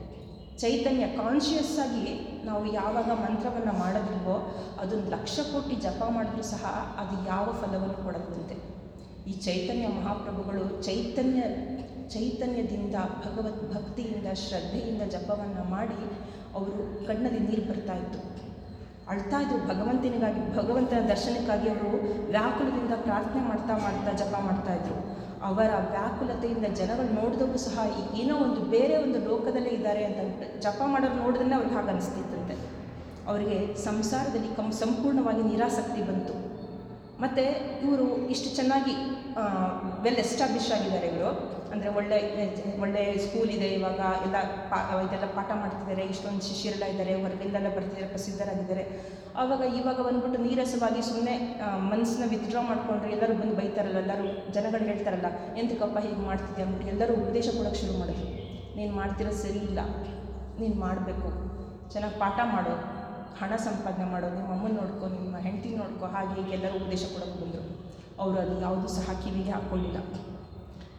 ಚೈತನ್ಯ ಕಾನ್ಷಿಯಸ್ ಆಗಿ ನಾವು ಯಾವಾಗ ಮಂತ್ರವನ್ನು ಮಾಡೋದಿಲ್ವೋ ಅದೊಂದು ಲಕ್ಷ ಕೋಟಿ ಜಪ ಮಾಡಿದ್ರೂ ಸಹ ಅದು ಯಾವ ಫಲವನ್ನು ಕೊಡದಂತೆ. ಈ ಚೈತನ್ಯ ಮಹಾಪ್ರಭುಗಳು ಚೈತನ್ಯ, ಚೈತನ್ಯದಿಂದ, ಭಗವತ್ ಭಕ್ತಿಯಿಂದ, ಶ್ರದ್ಧೆಯಿಂದ ಜಪವನ್ನು ಮಾಡಿ ಅವರು ಕಣ್ಣಲ್ಲಿ ನೀರು ಬರ್ತಾ ಇತ್ತು. ಅಳ್ತಾ ಇದ್ರು ಭಗವಂತನಿಗಾಗಿ, ಭಗವಂತನ ದರ್ಶನಕ್ಕಾಗಿ ಅವರು ವ್ಯಾಕುಲದಿಂದ ಪ್ರಾರ್ಥನೆ ಮಾಡ್ತಾ ಮಾಡ್ತಾ ಜಪ ಮಾಡ್ತಾ ಇದ್ರು. ಅವರ ವ್ಯಾಕುಲತೆಯಿಂದ ಜನಗಳು ನೋಡಿದವರು ಸಹ ಏನೋ ಒಂದು ಬೇರೆ ಒಂದು ಲೋಕದಲ್ಲೇ ಇದ್ದಾರೆ ಅಂತ ಜಪ ಮಾಡೋರು ನೋಡಿದ್ರೆ ಅವ್ರಿಗೆ ಹಾಗೆ ಅನಿಸ್ತಿತ್ತಂತೆ ಅವರಿಗೆ ಸಂಸಾರದಲ್ಲಿ ಕಂ, ಸಂಪೂರ್ಣವಾಗಿ ನಿರಾಸಕ್ತಿ ಬಂತು. ಮತ್ತು ಇವರು ಇಷ್ಟು ಚೆನ್ನಾಗಿ ವೆಲ್ ಎಸ್ಟಾಬ್ಲಿಷ್ ಆಗಿದ್ದಾರೆ ಇವರು. ಅಂದರೆ ಒಳ್ಳೆ ಒಳ್ಳೆ ಸ್ಕೂಲ್ ಇದೆ ಇವಾಗ, ಎಲ್ಲ ಪಾ, ಇದೆಲ್ಲ ಪಾಠ ಮಾಡ್ತಿದ್ದಾರೆ, ಇಷ್ಟೊಂದು ಶಿಷ್ಯರೆಲ್ಲ ಇದ್ದಾರೆ, ಹೊರಗಿಂದೆಲ್ಲ ಬರ್ತಿದ್ದಾರೆ, ಪ್ರಸಿದ್ಧರಾಗಿದ್ದಾರೆ. ಆವಾಗ ಇವಾಗ ಬಂದ್ಬಿಟ್ಟು ನೀರಸವಾಗಿ ಸುಮ್ಮನೆ ಮನಸ್ಸನ್ನ ವಿತ್ಡ್ರಾ ಮಾಡಿಕೊಂಡ್ರೆ ಎಲ್ಲರೂ ಬಂದು ಬೈತಾರಲ್ಲ, ಎಲ್ಲರೂ ಜನಗಳು ಹೇಳ್ತಾರಲ್ಲ ಎಂತಕ್ಕಪ್ಪ ಹೀಗೆ ಮಾಡ್ತಿದ್ದೆ ಅಂದ್ಬಿಟ್ಟು ಎಲ್ಲರೂ ಉಪದೇಶ ಕೊಡೋಕ್ಕೆ ಶುರು ಮಾಡಿದ್ರು. ನೀನು ಮಾಡ್ತಿರೋ ಸರಿ ಇಲ್ಲ. ನೀನು ಮಾಡಬೇಕು. ಚೆನ್ನಾಗಿ ಪಾಠ ಮಾಡು. ಹಣ ಸಂಪಾದನೆ ಮಾಡೋ ನಿಮ್ಮ ಅಮ್ಮನ ನೋಡ್ಕೊ, ನಿಮ್ಮ ಹೆಂಡತಿ ನೋಡ್ಕೋ, ಹಾಗೆ ಎಲ್ಲರೂ ಉಪದೇಶ ಕೊಡೋಕೆ ಬಂದರು. ಅವರು ಅದು ಯಾವುದೂ ಸಹ ಕಿವಿಗೆ ಹಾಕ್ಕೊಳ್ಳಿಲ್ಲ.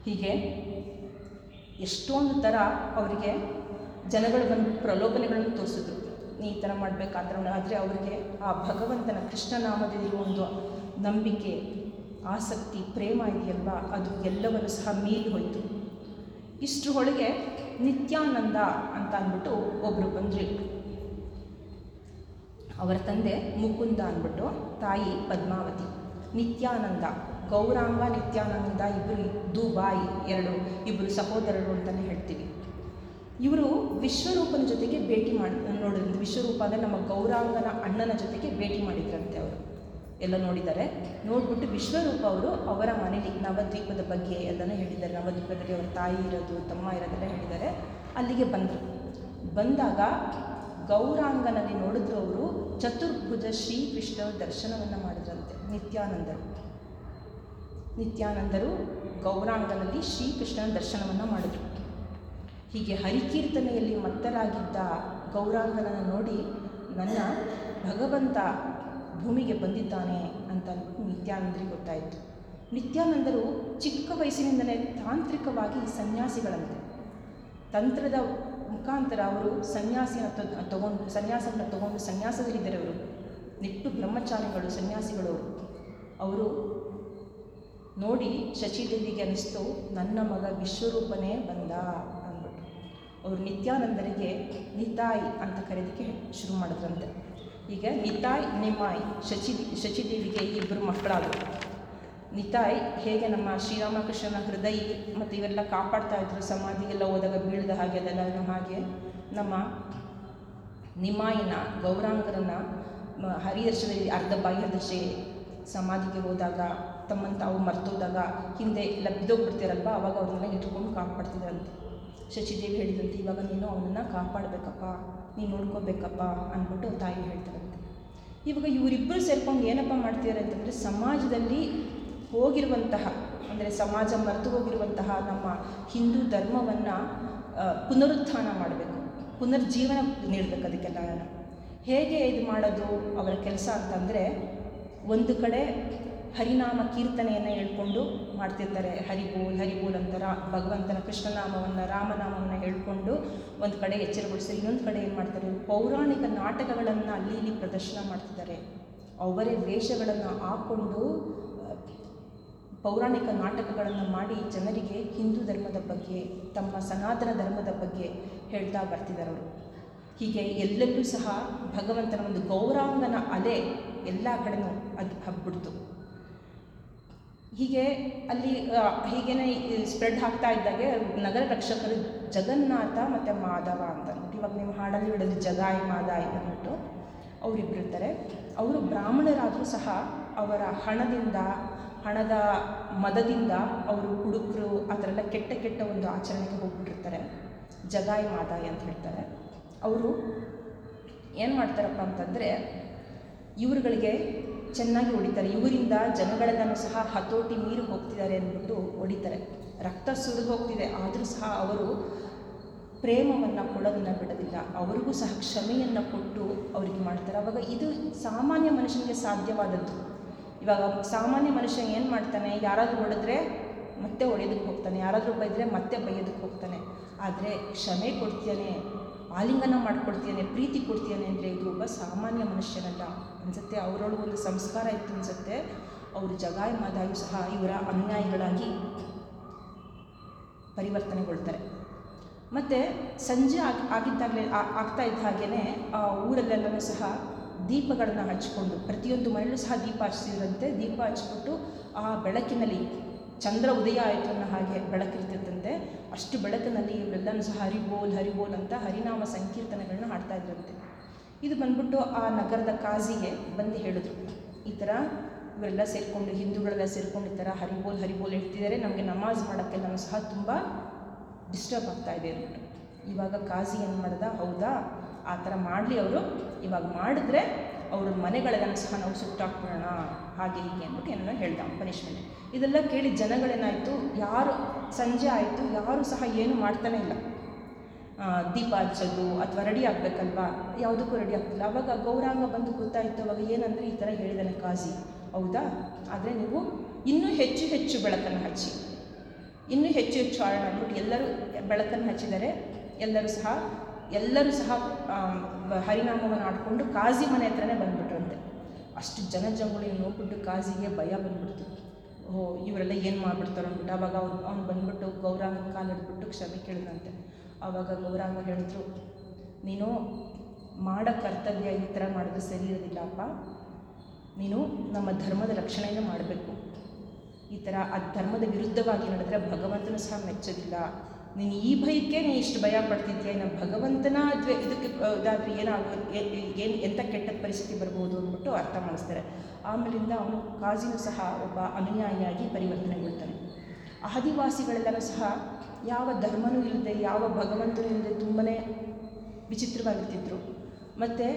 ಹೀಗೆ ಎಷ್ಟೊಂದು ಥರ ಅವರಿಗೆ ಜನಗಳು ಬಂದು ಪ್ರಲೋಭನೆಗಳನ್ನು ತೋರಿಸಿದ್ರು. ನೀ ಈ ಥರ ಮಾಡಬೇಕು ಆ ಥರ ಆದರೆ ಅವರಿಗೆ ಆ ಭಗವಂತನ ಕೃಷ್ಣನಾಮದಲ್ಲಿರುವ ಒಂದು ನಂಬಿಕೆ, ಆಸಕ್ತಿ, ಪ್ರೇಮ ಇದೆಯಲ್ವ? ಅದು ಎಲ್ಲವನ್ನು ಸಹ ಮೀರಿ ಹೋಯಿತು. ಇಷ್ಟರೊಳಗೆ ನಿತ್ಯಾನಂದ ಅಂತ ಅಂದ್ಬಿಟ್ಟು ಒಬ್ಬರು ಬಂದ್ರಿ. ಅವರ ತಂದೆ ಮುಕುಂದ ಅಂದ್ಬಿಟ್ಟು ತಾಯಿ ಪದ್ಮಾವತಿ, ನಿತ್ಯಾನಂದ, ಗೌರಾಂಗ, ನಿತ್ಯಾನಂದ ಇಬ್ಬರು ದುಬಾಯಿ ಎರಡು ಇಬ್ಬರು ಸಹೋದರರು ಅಂತಲೇ ಹೇಳ್ತೀವಿ. ಇವರು ವಿಶ್ವರೂಪನ ಜೊತೆಗೆ ಭೇಟಿ ಮಾಡಿ ನೋಡಿದ್ರು ವಿಶ್ವರೂಪ ಅಂದರೆ ನಮ್ಮ ಗೌರಾಂಗನ ಅಣ್ಣನ ಜೊತೆಗೆ ಭೇಟಿ ಮಾಡಿದ್ರಂತೆ ಅವರು. ಎಲ್ಲ ನೋಡಿದ್ದಾರೆ. ನೋಡ್ಬಿಟ್ಟು ವಿಶ್ವರೂಪ ಅವರು ಅವರ ಮನೆಯಲ್ಲಿ ನವದ್ವೀಪದ ಬಗ್ಗೆ ಎಲ್ಲನೂ ಹೇಳಿದ್ದಾರೆ. ನವದ್ವೀಪದಲ್ಲಿ ಅವರ ತಾಯಿ ಇರೋದು, ತಮ್ಮ ಇರೋದೆಲ್ಲ ಹೇಳಿದ್ದಾರೆ. ಅಲ್ಲಿಗೆ ಬಂದರು. ಬಂದಾಗ ಗೌರಾಂಗನಲ್ಲಿ ನೋಡಿದ್ರು ಅವರು ಚತುರ್ಭುಜ ಶ್ರೀಕೃಷ್ಣ ದರ್ಶನವನ್ನು ಮಾಡಿದ್ರಂತೆ ನಿತ್ಯಾನಂದರು. ನಿತ್ಯಾನಂದರು ಗೌರಾಂಗನಲ್ಲಿ ಶ್ರೀಕೃಷ್ಣನ ದರ್ಶನವನ್ನು ಮಾಡಿದರು. ಹೀಗೆ ಹರಿಕೀರ್ತನೆಯಲ್ಲಿ ಮತ್ತರಾಗಿದ್ದ ಗೌರಾಂಗನನ್ನು ನೋಡಿ ನನ್ನ ಭಗವಂತ ಭೂಮಿಗೆ ಬಂದಿದ್ದಾನೆ ಅಂತ ನಿತ್ಯಾನಂದರಿಗೆ ಗೊತ್ತಾಯಿತು. ನಿತ್ಯಾನಂದರು ಚಿಕ್ಕ ವಯಸ್ಸಿನಿಂದಲೇ ತಾಂತ್ರಿಕವಾಗಿ ಸನ್ಯಾಸಿಗಳಂತೆ. ತಂತ್ರದ ಮುಖಾಂತರ ಅವರು ಸನ್ಯಾಸಿನ ತಗೊಂಡು ಸನ್ಯಾಸವನ್ನು ತಗೊಂಡು ಸನ್ಯಾಸದಲ್ಲಿದ್ದರೆ ಅವರು. ನಿಟ್ಟು ಬ್ರಹ್ಮಚಾರಿಗಳು, ಸನ್ಯಾಸಿಗಳು ಅವರು. ನೋಡಿ ಶಚಿದೇವಿಗೆ ಅನಿಸ್ತು ನನ್ನ ಮಗ ವಿಶ್ವರೂಪನೇ ಬಂದ ಅಂದ್ಬಿಟ್ಟು ಅವರು ನಿತ್ಯಾನಂದರಿಗೆ ನಿತಾಯ್ ಅಂತ ಕರೆಯೋದಕ್ಕೆ ಶುರು ಮಾಡಿದ್ರಂತೆ. ಈಗ ನಿತಾಯ್ ನಿಮಾಯ್ ಶಚಿ ಶಚಿದೇವಿಗೆ ಇಬ್ಬರು ಮಕ್ಕಳಾದರು. ನಿತಾಯ್ ಹೇಗೆ ನಮ್ಮ ಶ್ರೀರಾಮಕೃಷ್ಣನ ಹೃದಯ ಮತ್ತು ಇವೆಲ್ಲ ಕಾಪಾಡ್ತಾ ಇದ್ರು, ಸಮಾಧಿಗೆಲ್ಲ ಹೋದಾಗ ಬೀಳ್ದ ಹಾಗೆ ಅದೆಲ್ಲ ಹಾಗೆ ನಮ್ಮ ನಿಮಾಯಿನ ಗೌರಾಂಗರನ್ನ ಹರಿದರ್ಶನದಲ್ಲಿ ಅರ್ಧ ಬಾಹ್ಯದರ್ಶೆ ಸಮಾಧಿಗೆ ಹೋದಾಗ ತಮ್ಮನ್ನು ತಾವು ಮರ್ತೋದಾಗ, ಹಿಂದೆ ಎಲ್ಲ ಬಿದ್ದೋಗ್ಬಿಡ್ತೀರಲ್ವ? ಅವಾಗ ಅವ್ರನ್ನೆಲ್ಲ ಇಟ್ಕೊಂಡು ಕಾಪಾಡ್ತಿದ್ರಂತೆ. ಶಚಿದೇವಿ ಹೇಳಿದಂತೆ, ಇವಾಗ ನೀನು ಅವನನ್ನು ಕಾಪಾಡಬೇಕಪ್ಪ, ನೀನು ನೋಡ್ಕೋಬೇಕಪ್ಪ ಅಂದ್ಬಿಟ್ಟು ತಾಯಿ ಹೇಳ್ತಾರಂತೆ. ಇವಾಗ ಇವರಿಬ್ಬರು ಸೇರ್ಕೊಂಡು ಏನಪ್ಪ ಮಾಡ್ತಿದ್ದಾರೆ ಅಂತಂದರೆ, ಸಮಾಜದಲ್ಲಿ ಹೋಗಿರುವಂತಹ, ಅಂದರೆ ಸಮಾಜ ಮರೆತು ಹೋಗಿರುವಂತಹ ನಮ್ಮ ಹಿಂದೂ ಧರ್ಮವನ್ನು ಪುನರುತ್ಥಾನ ಮಾಡಬೇಕು, ಪುನರ್ಜೀವನ ನೀಡಬೇಕು ಅದಕ್ಕೆಲ್ಲ. ಹೇಗೆ ಇದು ಮಾಡೋದು ಅವರ ಕೆಲಸ ಅಂತಂದರೆ, ಒಂದು ಕಡೆ ಹರಿನಾಮ ಕೀರ್ತನೆಯನ್ನು ಹೇಳ್ಕೊಂಡು ಮಾಡ್ತಿರ್ತಾರೆ, ಹರಿಬೋಲ್ ಹರಿಬೋಲ್ ರಾ ಭಗವಂತನ ಕೃಷ್ಣನಾಮವನ್ನು, ರಾಮನಾಮವನ್ನು ಹೇಳ್ಕೊಂಡು ಒಂದು ಕಡೆ ಎಚ್ಚರಗೊಳಿಸಿ, ಇನ್ನೊಂದು ಕಡೆ ಏನು ಮಾಡ್ತಾರೆ, ಪೌರಾಣಿಕ ನಾಟಕಗಳನ್ನು ಅಲ್ಲಿ ಇಲ್ಲಿ ಪ್ರದರ್ಶನ ಮಾಡ್ತಿದ್ದಾರೆ. ಅವರೇ ವೇಷಗಳನ್ನು ಹಾಕ್ಕೊಂಡು ಪೌರಾಣಿಕ ನಾಟಕಗಳನ್ನು ಮಾಡಿ ಜನರಿಗೆ ಹಿಂದೂ ಧರ್ಮದ ಬಗ್ಗೆ, ತಮ್ಮ ಸನಾತನ ಧರ್ಮದ ಬಗ್ಗೆ ಹೇಳ್ತಾ ಬರ್ತಿದ್ದಾರೆ. ಅವರು ಹೀಗೆ ಎಲ್ಲೆಲ್ಲೂ ಸಹ ಭಗವಂತನ ಒಂದು ಗೌರಾಂಗನ ಅಲೆ ಎಲ್ಲ ಕಡೆನೂ ಅದು ಹಬ್ಬಿಡ್ತು. ಹೀಗೆ ಅಲ್ಲಿ ಹೀಗೇನೆ ಸ್ಪ್ರೆಡ್ ಆಗ್ತಾ ಇದ್ದಾಗೆ ನಗರ ರಕ್ಷಕರು ಜಗನ್ನಾಥ ಮತ್ತು ಮಾಧವ ಅಂತ ಇವಾಗ ನೀವು ಹಾಡಲ್ಲಿ ಹಿಡಿದು ಜಗಾಯಿ ಮಾದಾಯಿ ಅಂದ್ಬಿಟ್ಟು ಅವರಿಬ್ಬರಿರ್ತಾರೆ ಅವರು ಬ್ರಾಹ್ಮಣರಾದರೂ ಸಹ ಅವರ ಹಣದಿಂದ ಹಣದ ಮದದಿಂದ ಅವರು ಹುಡುಗರು ಆ ಕೆಟ್ಟ ಕೆಟ್ಟ ಒಂದು ಆಚರಣೆಗೆ ಹೋಗ್ಬಿಟ್ಟಿರ್ತಾರೆ. ಜಗಾಯಿ ಮಾದಾಯಿ ಅಂತ ಹೇಳ್ತಾರೆ. ಅವರು ಏನು ಮಾಡ್ತಾರಪ್ಪ ಅಂತಂದರೆ ಇವರುಗಳಿಗೆ ಚೆನ್ನಾಗಿ ಹೊಡಿತಾರೆ. ಇವರಿಂದ ಜನಗಳೆಲ್ಲನೂ ಸಹ ಹತೋಟಿ ನೀರು ಹೋಗ್ತಿದ್ದಾರೆ ಅಂದ್ಬಿಟ್ಟು ಹೊಡಿತಾರೆ. ರಕ್ತ ಸುರಿದು ಹೋಗ್ತಿದೆ. ಆದರೂ ಸಹ ಅವರು ಪ್ರೇಮವನ್ನು ಕೊಡೋದನ್ನು ಬಿಡೋದಿಲ್ಲ. ಅವರಿಗೂ ಸಹ ಕ್ಷಮೆಯನ್ನು ಕೊಟ್ಟು ಅವರಿಗೆ ಮಾಡ್ತಾರೆ. ಅವಾಗ ಇದು ಸಾಮಾನ್ಯ ಮನುಷ್ಯನಿಗೆ ಸಾಧ್ಯವಾದದ್ದು. ಇವಾಗ ಸಾಮಾನ್ಯ ಮನುಷ್ಯ ಏನು ಮಾಡ್ತಾನೆ? ಯಾರಾದರೂ ಹೊಡೆದ್ರೆ ಮತ್ತೆ ಹೊಡೆಯೋದಕ್ಕೆ ಹೋಗ್ತಾನೆ. ಯಾರಾದರೂ ಬೈದರೆ ಮತ್ತೆ ಬೈಯೋದಕ್ಕೆ ಹೋಗ್ತಾನೆ. ಆದರೆ ಕ್ಷಮೆ ಕೊಡ್ತೀಯಾನೆ, ಆಲಿಂಗನ ಮಾಡ್ಕೊಡ್ತೀಯಾನೆ, ಪ್ರೀತಿ ಕೊಡ್ತೀಯಾನೆ ಅಂದರೆ ಇದು ಒಬ್ಬ ಸಾಮಾನ್ಯ ಮನುಷ್ಯನಲ್ಲ. ಅನಿಸುತ್ತೆ? ಅವರೊಳಗೊಂದು ಸಂಸ್ಕಾರ ಇತ್ತು ಅನ್ಸುತ್ತೆ? ಅವರು ಜಗಾಯಿ ಮಾದಾಯು ಸಹ ಇವರ ಅನ್ಯಾಯಗಳಾಗಿ ಪರಿವರ್ತನೆಗೊಳ್ತಾರೆ. ಮತ್ತು ಸಂಜೆ ಆಗಿ, ಆಗಿದ್ದಾಗಲೇ ಆಗ್ತಾ ಇದ್ದ ಹಾಗೇ ಆ ಊರಲ್ಲೆಲ್ಲನೂ ಸಹ ದೀಪಗಳನ್ನು ಹಚ್ಕೊಂಡು ಪ್ರತಿಯೊಂದು ಮನೆಯಲ್ಲೂ ಸಹ ದೀಪ ಹಚ್ಚಿದ್ರಂತೆ ದೀಪ ಹಚ್ಬಿಟ್ಟು ಆ ಬೆಳಕಿನಲ್ಲಿ ಚಂದ್ರ ಉದಯ ಆಯಿತು ಅನ್ನೋ ಹಾಗೆ ಬೆಳಕಿರ್ತಿತ್ತಂತೆ ಅಷ್ಟು ಬೆಳಕಿನಲ್ಲಿ ಇವರೆಲ್ಲನೂ ಸಹ ಹರಿಬೋಲ್ ಹರಿಬೋಲ್ ಅಂತ ಹರಿನಾಮ ಸಂಕೀರ್ತನೆಗಳನ್ನ ಹಾಡ್ತಾ ಇದ್ರಂತೆ. ಇದು ಬಂದ್ಬಿಟ್ಟು ಆ ನಗರದ ಕಾಜಿಗೆ ಬಂದು ಹೇಳಿದ್ರು. ಈ ಥರ ಇವರೆಲ್ಲ ಸೇರಿಕೊಂಡು, ಹಿಂದೂಗಳೆಲ್ಲ ಸೇರಿಕೊಂಡು ಈ ಥರ ಹರಿಬೋಲ್ ಹರಿಬೋಲ್ ಹೇಳ್ತಿದ್ದಾರೆ. ನಮಗೆ ನಮಾಜ್ ಮಾಡೋಕ್ಕೆಲ್ಲನೂ ಸಹ ತುಂಬ ಡಿಸ್ಟರ್ಬ್ ಆಗ್ತಾ ಇದೆ ಅಂದ್ಬಿಟ್ಟು. ಇವಾಗ ಕಾಜಿ ಏನು ಮಾಡ್ದ? ಹೌದಾ? ಆ ಥರ ಮಾಡಲಿ ಅವರು. ಇವಾಗ ಮಾಡಿದ್ರೆ ಅವ್ರ ಮನೆಗಳೆಲ್ಲ ಸಹ ನಾವು ಸುಟ್ಟಾಕ್ಬಿಡೋಣ ಹಾಗೆ ಹೀಗೆ ಅಂದ್ಬಿಟ್ಟು ಏನೋ ಹೇಳ್ದ ಪನಿಷ್ಮೆಂಟ್ ಇದೆಲ್ಲ ಕೇಳಿ ಜನಗಳೇನಾಯಿತು, ಯಾರು ಸಂಜೆ ಆಯಿತು, ಯಾರು ಸಹ ಏನು ಮಾಡ್ತಾನೆ ಇಲ್ಲ. ದೀಪ ಹಚ್ಚೋದು ಅಥವಾ ರೆಡಿ ಆಗಬೇಕಲ್ವಾ? ಯಾವುದಕ್ಕೂ ರೆಡಿ ಆಗ್ತಿಲ್ಲ. ಅವಾಗ ಗೌರಾಂಗ ಬಂದು ಗೊತ್ತಾಯಿತು, ಅವಾಗ ಏನಂದರೆ ಈ ಥರ ಹೇಳಿದಾನೆ ಕಾಜಿ. ಹೌದಾ? ಆದರೆ ನೀವು ಇನ್ನೂ ಹೆಚ್ಚು ಹೆಚ್ಚು ಬೆಳಕನ್ನು ಹಚ್ಚಿ. ಇನ್ನೂ ಹೆಚ್ಚು ಹೆಚ್ಚು ಆಡೋಣ ಅಂದ್ಬಿಟ್ಟು ಎಲ್ಲರೂ ಬೆಳಕನ್ನು ಹಚ್ಚಿದರೆ ಎಲ್ಲರೂ ಸಹ ಎಲ್ಲರೂ ಸಹ ಹರಿನಾಮವನ್ನು ಆಡಿಕೊಂಡು ಕಾಜಿ ಮನೆ ಹತ್ರನೇ ಬಂದ್ಬಿಟ್ರಂತೆ. ಅಷ್ಟು ಜನ ಜಂಗುಳಿ ನೋಡ್ಬಿಟ್ಟು ಕಾಜಿಗೆ ಭಯ ಬಂದ್ಬಿಡ್ತು. ಓ ಇವರೆಲ್ಲ ಏನು ಮಾಡ್ಬಿಡ್ತಾರೆ ಅಂದ್ಬಿಟ್ಟು ಆವಾಗ ಅವ್ನು ಅವ್ನು ಬಂದ್ಬಿಟ್ಟು ಗೌರಾಂಗ ಕಾಲಿಡ್ಬಿಟ್ಟು ಕ್ಷಮೆ ಕೇಳಿದಂತೆ ಆವಾಗ ಗೌರಾಂಗ ಹೇಳಿದ್ರು, ನೀನು ಮಾಡೋ ಕರ್ತವ್ಯ ಈ ಥರ ಮಾಡಿದ್ರೆ ಸರಿ ಇರೋದಿಲ್ಲಪ್ಪ ನೀನು ನಮ್ಮ ಧರ್ಮದ ರಕ್ಷಣೆಯನ್ನು ಮಾಡಬೇಕು. ಈ ಥರ ಆ ಧರ್ಮದ ವಿರುದ್ಧವಾಗಿ ನಡೆದ್ರೆ ಭಗವಂತನು ಸಹ ಮೆಚ್ಚೋದಿಲ್ಲ. ನೀನು ಈ ಭಯಕ್ಕೆ ನೀನು ಇಷ್ಟು ಭಯ ಪಡ್ತಿದ್ಯಾ? ಇನ್ನು ಭಗವಂತನ ಅಥವಾ ಇದಕ್ಕೆ ಇದಾದರೆ ಏನಾಗೋ ಏನು ಎಂಥ ಕೆಟ್ಟ ಪರಿಸ್ಥಿತಿ ಬರ್ಬೋದು ಅಂದ್ಬಿಟ್ಟು ಅರ್ಥ ಮಾಡಿಸ್ತಾರೆ. ಆಮೇಲಿಂದ ಅವನು ಕಾಜಿನೂ ಸಹ ಒಬ್ಬ ಅನುಯಾಯಿಯಾಗಿ ಪರಿವರ್ತನೆಗೊಳ್ತಾನೆ ಆದಿವಾಸಿಗಳೆಲ್ಲರೂ ಸಹ ಯಾವ ಧರ್ಮನೂ ಇಲ್ಲದೆ, ಯಾವ ಭಗವಂತನೂ ಇಲ್ಲದೆ ತುಂಬನೇ ವಿಚಿತ್ರವಾಗಿರ್ತಿದ್ರು. ಮತ್ತು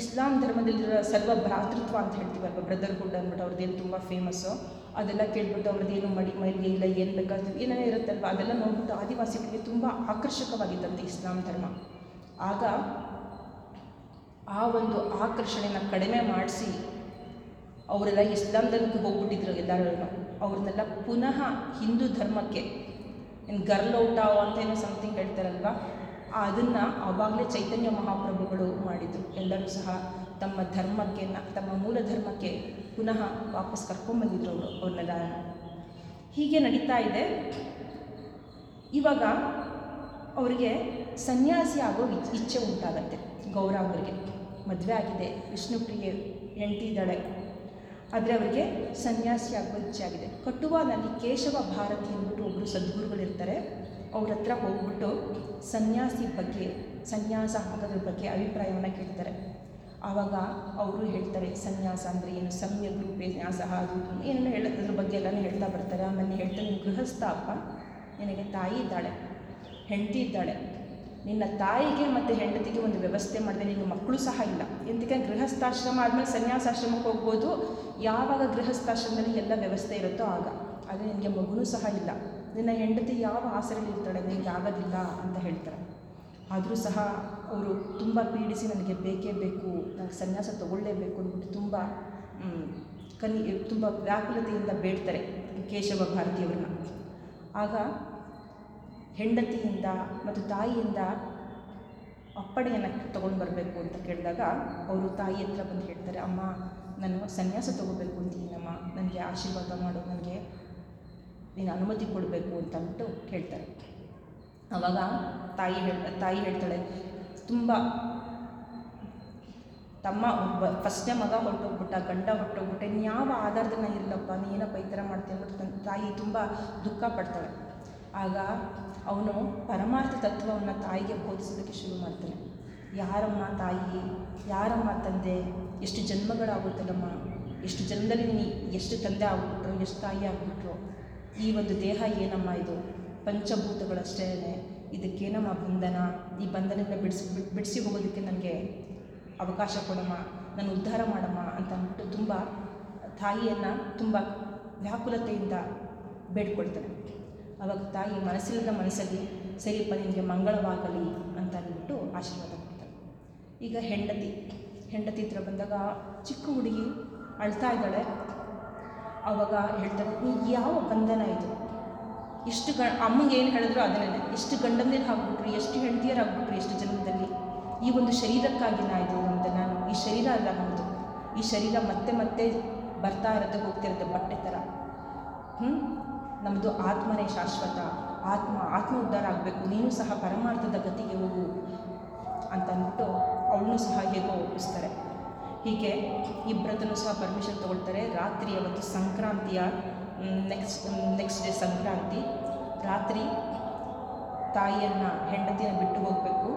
ಇಸ್ಲಾಂ ಧರ್ಮದಲ್ಲಿರೋ ಸರ್ವ ಭ್ರಾತೃತ್ವ ಅಂತ ಹೇಳ್ತೀವಲ್ವ, ಬ್ರದರ್ಹುಡ್ ಅಂದ್ಬಿಟ್ಟು ಅವ್ರದ್ದೇನು ತುಂಬ ಫೇಮಸ್ಸು ಅದೆಲ್ಲ ಕೇಳ್ಬಿಟ್ಟು ಏನು ಮಡಿ ಮೈಲಿಗೆ ಇಲ್ಲ, ಏನು ಬೇಕಾದ್ರು ಏನೇನೋ ಇರುತ್ತಲ್ವ? ಅದೆಲ್ಲ ನೋಡ್ಬಿಟ್ಟು ಆದಿವಾಸಿಗಳಿಗೆ ತುಂಬ ಆಕರ್ಷಕವಾಗಿತ್ತಂತೆ ಇಸ್ಲಾಂ ಧರ್ಮ. ಆಗ ಆ ಒಂದು ಆಕರ್ಷಣೆನ ಕಡಿಮೆ ಮಾಡಿಸಿ ಅವರೆಲ್ಲ ಇಸ್ಲಾಂ ಧರ್ಮಕ್ಕೆ ಹೋಗ್ಬಿಟ್ಟಿದ್ರು ಎಲ್ಲರೂ ಅವ್ರನ್ನೆಲ್ಲ ಪುನಃ ಹಿಂದೂ ಧರ್ಮಕ್ಕೆ ಏನು ಗರ್ಲ್ ಔಟ್ ಅಂತ ಏನೋ ಸಮಥಿಂಗ್ ಹೇಳ್ತಾರಲ್ವ? ಅದನ್ನು ಆವಾಗಲೇ ಚೈತನ್ಯ ಮಹಾಪ್ರಭುಗಳು ಮಾಡಿದರು. ಎಲ್ಲರೂ ಸಹ ತಮ್ಮ ಧರ್ಮಕ್ಕೆ ತಮ್ಮ ಮೂಲ ಧರ್ಮಕ್ಕೆ ಪುನಃ ವಾಪಸ್ ಕರ್ಕೊಂಡ್ಬಂದಿದ್ರು ಅವರು ಅವ್ರನ್ನೆಲ್ಲ ಹೀಗೆ ನಡೀತಾ ಇದೆ. ಇವಾಗ ಅವರಿಗೆ ಸನ್ಯಾಸಿ ಆಗೋ ಇಚ್- ಇಚ್ಛೆ ಉಂಟಾಗತ್ತೆ. ಗೌರವರಿಗೆ ಮದುವೆ ಆಗಿದೆ. ವಿಷ್ಣುಪ್ರಿಯೆ ಹೆಂಡತಿ ಇದ್ದಾಳೆ ಆದರೆ ಅವರಿಗೆ ಸನ್ಯಾಸಿ ಆಗುವ ಇಚ್ಛೆ ಆಗಿದೆ. ಕಟುವಾನಲ್ಲಿ ಕೇಶವ ಭಾರತಿ ಅಂದ್ಬಿಟ್ಟು ಒಬ್ಬರು ಸದ್ಗುರುಗಳಿರ್ತಾರೆ ಅವ್ರ ಹತ್ರ ಹೋಗ್ಬಿಟ್ಟು ಸನ್ಯಾಸಿ ಬಗ್ಗೆ, ಸನ್ಯಾಸ ಆಗೋದ್ರ ಬಗ್ಗೆ ಅಭಿಪ್ರಾಯವನ್ನು ಕೇಳ್ತಾರೆ. ಆವಾಗ ಅವರು ಹೇಳ್ತಾರೆ, ಸನ್ಯಾಸ ಅಂದರೆ ಏನು? ಸಮ್ಯ ರೂಪೇ ನ್ಯಾಸ ಅದು ಏನೇನು ಹೇಳ, ಅದ್ರ ಬಗ್ಗೆ ಎಲ್ಲನೂ ಹೇಳ್ತಾ ಬರ್ತಾರೆ. ಆಮೇಲೆ ಹೇಳ್ತಾರೆ, ನೀನು ಗೃಹಸ್ಥ ಅಪ್ಪ. ನಿನಗೆ ತಾಯಿ ಇದ್ದಾಳೆ, ಹೆಂಡತಿ ಇದ್ದಾಳೆ. ನಿನ್ನ ತಾಯಿಗೆ ಮತ್ತು ಹೆಂಡತಿಗೆ ಒಂದು ವ್ಯವಸ್ಥೆ ಮಾಡಿದೆ, ನಿನ್ನ ಮಕ್ಕಳು ಸಹ ಇಲ್ಲ. ಎಂತಕ್ಕೆ ಗೃಹಸ್ಥಾಶ್ರಮ ಆದಮೇಲೆ ಸನ್ಯಾಸಾಶ್ರಮಕ್ಕೆ ಹೋಗ್ಬೋದು? ಯಾವಾಗ ಗೃಹಸ್ಥಾಶ್ರಮದಲ್ಲಿ ಎಲ್ಲ ವ್ಯವಸ್ಥೆ ಇರುತ್ತೋ ಆಗ. ಆದರೆ ನಿನಗೆ ಮಗುನೂ ಸಹ ಇಲ್ಲ. ನಿನ್ನ ಹೆಂಡತಿ ಯಾವ ಆಸರೆಯಲ್ಲಿ ಇರ್ತಾಳೆ? ನಿನಗೆ ಆಗೋದಿಲ್ಲ ಅಂತ ಹೇಳ್ತಾರೆ. ಆದರೂ ಸಹ ಅವರು ತುಂಬ ಪೀಡಿಸಿ ನನಗೆ ಬೇಕೇ ಬೇಕು ನನಗೆ ಸನ್ಯಾಸ ತಗೊಳ್ಳೇಬೇಕು ಅಂದ್ಬಿಟ್ಟು ತುಂಬ ಕನಿ ತುಂಬ ವ್ಯಾಕುಲತೆಯಿಂದ ಬೇಡ್ತಾರೆ ಕೇಶವ ಭಾರತಿಯವ್ರನ್ನ. ಆಗ ಹೆಂಡತಿಯಿಂದ ಮತ್ತು ತಾಯಿಯಿಂದ ಅಪ್ಪಣೆಯನ್ನು ತೊಗೊಂಡು ಬರಬೇಕು ಅಂತ ಕೇಳಿದಾಗ ಅವರು ತಾಯಿ ಹತ್ರ ಬಂದು ಹೇಳ್ತಾರೆ, ಅಮ್ಮ, ನಾನು ಸನ್ಯಾಸ ತೊಗೋಬೇಕು ಅಂತೀನಮ್ಮ ನನಗೆ ಆಶೀರ್ವಾದ ಮಾಡು, ನನಗೆ ನೀನು ಅನುಮತಿ ಕೊಡಬೇಕು ಅಂತ ಅಂದ್ಬಿಟ್ಟು ಕೇಳ್ತಾರೆ. ಅವಾಗ ತಾಯಿ ಹೇಳ್, ತಾಯಿ ಹೇಳ್ತಾಳೆ ತುಂಬ ತಮ್ಮ ಒಬ್ಬ ಫಸ್ಟ್ನೇ ಮಗ ಹೊರಟೋಗ್ಬಿಟ್ಟ, ಗಂಡ ಹೊರಟೋಗ್ಬಿಟ್ಟೆ ಯಾವ ಆಧಾರದಿಂದ ಇರಲಪ್ಪ, ನೀ ಏನಪ್ಪ ಈ ಥರ ಮಾಡ್ತೀನಿ ಅಂದ್ಬಿಟ್ಟು ತನ್ನ ತಾಯಿ ತುಂಬ ದುಃಖ ಪಡ್ತಾಳೆ. ಆಗ ಅವನು ಪರಮಾರ್ಥ ತತ್ವವನ್ನು ತಾಯಿಗೆ ಬೋಧಿಸೋದಕ್ಕೆ ಶುರು ಮಾಡ್ತಾನೆ. ಯಾರಮ್ಮ ತಾಯಿ, ಯಾರಮ್ಮ ತಂದೆ, ಎಷ್ಟು ಜನ್ಮಗಳಾಗುತ್ತಲ್ಲಮ್ಮ, ಎಷ್ಟು ಜನ್ಮದಲ್ಲಿ ನೀ ಎಷ್ಟು ತಂದೆ ಆಗ್ಬಿಟ್ರು, ಎಷ್ಟು ತಾಯಿ ಆಗ್ಬಿಟ್ರು, ಈ ಒಂದು ದೇಹ ಏನಮ್ಮ ಇದು? ಪಂಚಭೂತಗಳಷ್ಟೇ ಇದಕ್ಕೇನಮ್ಮ ಬಂಧನ, ಈ ಬಂಧನದಿಂದ ಬಿಡಿಸಿ ಬಿಡಿಸಿ ಹೋಗೋದಕ್ಕೆ ನನಗೆ ಅವಕಾಶ ಕೊಡಮ್ಮ ನಾನು ಉದ್ಧಾರ ಮಾಡಮ್ಮ ಅಂತ ಅಂದ್ಬಿಟ್ಟು ತುಂಬ ತಾಯಿಯನ್ನು ತುಂಬ ವ್ಯಾಕುಲತೆಯಿಂದ ಬೇಡ್ಕೊಳ್ತಾನೆ ಅವಾಗ ತಾಯಿ ಮನಸ್ಸಿಲ್ಲದ ಮನಸ್ಸಲ್ಲಿ, ಸರಿಯಪ್ಪ ನಿಮಗೆ ಮಂಗಳವಾಗಲಿ ಅಂತ ಅಂದ್ಬಿಟ್ಟು ಆಶೀರ್ವಾದ ಕೊಡ್ತಾರೆ. ಈಗ ಹೆಂಡತಿ ಹೆಂಡತಿ ಹತ್ರ ಬಂದಾಗ ಚಿಕ್ಕ ಹುಡುಗಿ ಅಳ್ತಾ ಇದ್ದಾಳೆ. ಅವಾಗ ಹೇಳ್ತಾರೆ ಯಾವ ಬಂಧನ ಇದು? ಎಷ್ಟು ಗ ಅಮ್ಮಂಗೆ ಏನು ಹೇಳಿದ್ರು ಅದನ್ನೇ ಎಷ್ಟು ಗಂಡಂದಿರು ಆಗ್ಬಿಟ್ರು ಎಷ್ಟು ಹೆಂಡತಿಯರು ಆಗ್ಬಿಟ್ರು ಎಷ್ಟು ಜನ್ಮದಲ್ಲಿ? ಈ ಒಂದು ಶರೀರಕ್ಕಾಗಿ ನಾ ಇದು ಅಂತ ನಾನು, ಈ ಶರೀರ ಅಲ್ಲ ನಮ್ಮದು ಈ ಶರೀರ ಮತ್ತೆ ಮತ್ತೆ ಬರ್ತಾ ಇರುತ್ತೆ, ಹೋಗ್ತಿರುತ್ತೆ ಬಟ್ಟೆ ಥರ ಹ್ಞೂ ನಮ್ಮದು ಆತ್ಮನೇ ಶಾಶ್ವತ. ಆತ್ಮ ಆತ್ಮ ಉದ್ಧಾರ ಆಗಬೇಕು. ನೀನು ಸಹ ಪರಮಾರ್ಥದ ಗತಿಗೆ ಹೋಗು ಅಂತ ಅಂದ್ಬಿಟ್ಟು ಸಹ ಹೇಗೋ ಒಪ್ಪಿಸ್ತಾರೆ. ಹೀಗೆ ಇಬ್ಬರದನ್ನು ಸಹ ಪರ್ಮಿಷನ್ ತಗೊಳ್ತಾರೆ. ರಾತ್ರಿ ಅವತ್ತು ಸಂಕ್ರಾಂತಿಯ ನೆಕ್ಸ್ಟ್ ನೆಕ್ಸ್ಟ್ ಡೇ ಸಂಕ್ರಾಂತಿ, ರಾತ್ರಿ ತಾಯಿಯನ್ನು ಹೆಂಡತಿನ ಬಿಟ್ಟು ಹೋಗಬೇಕು.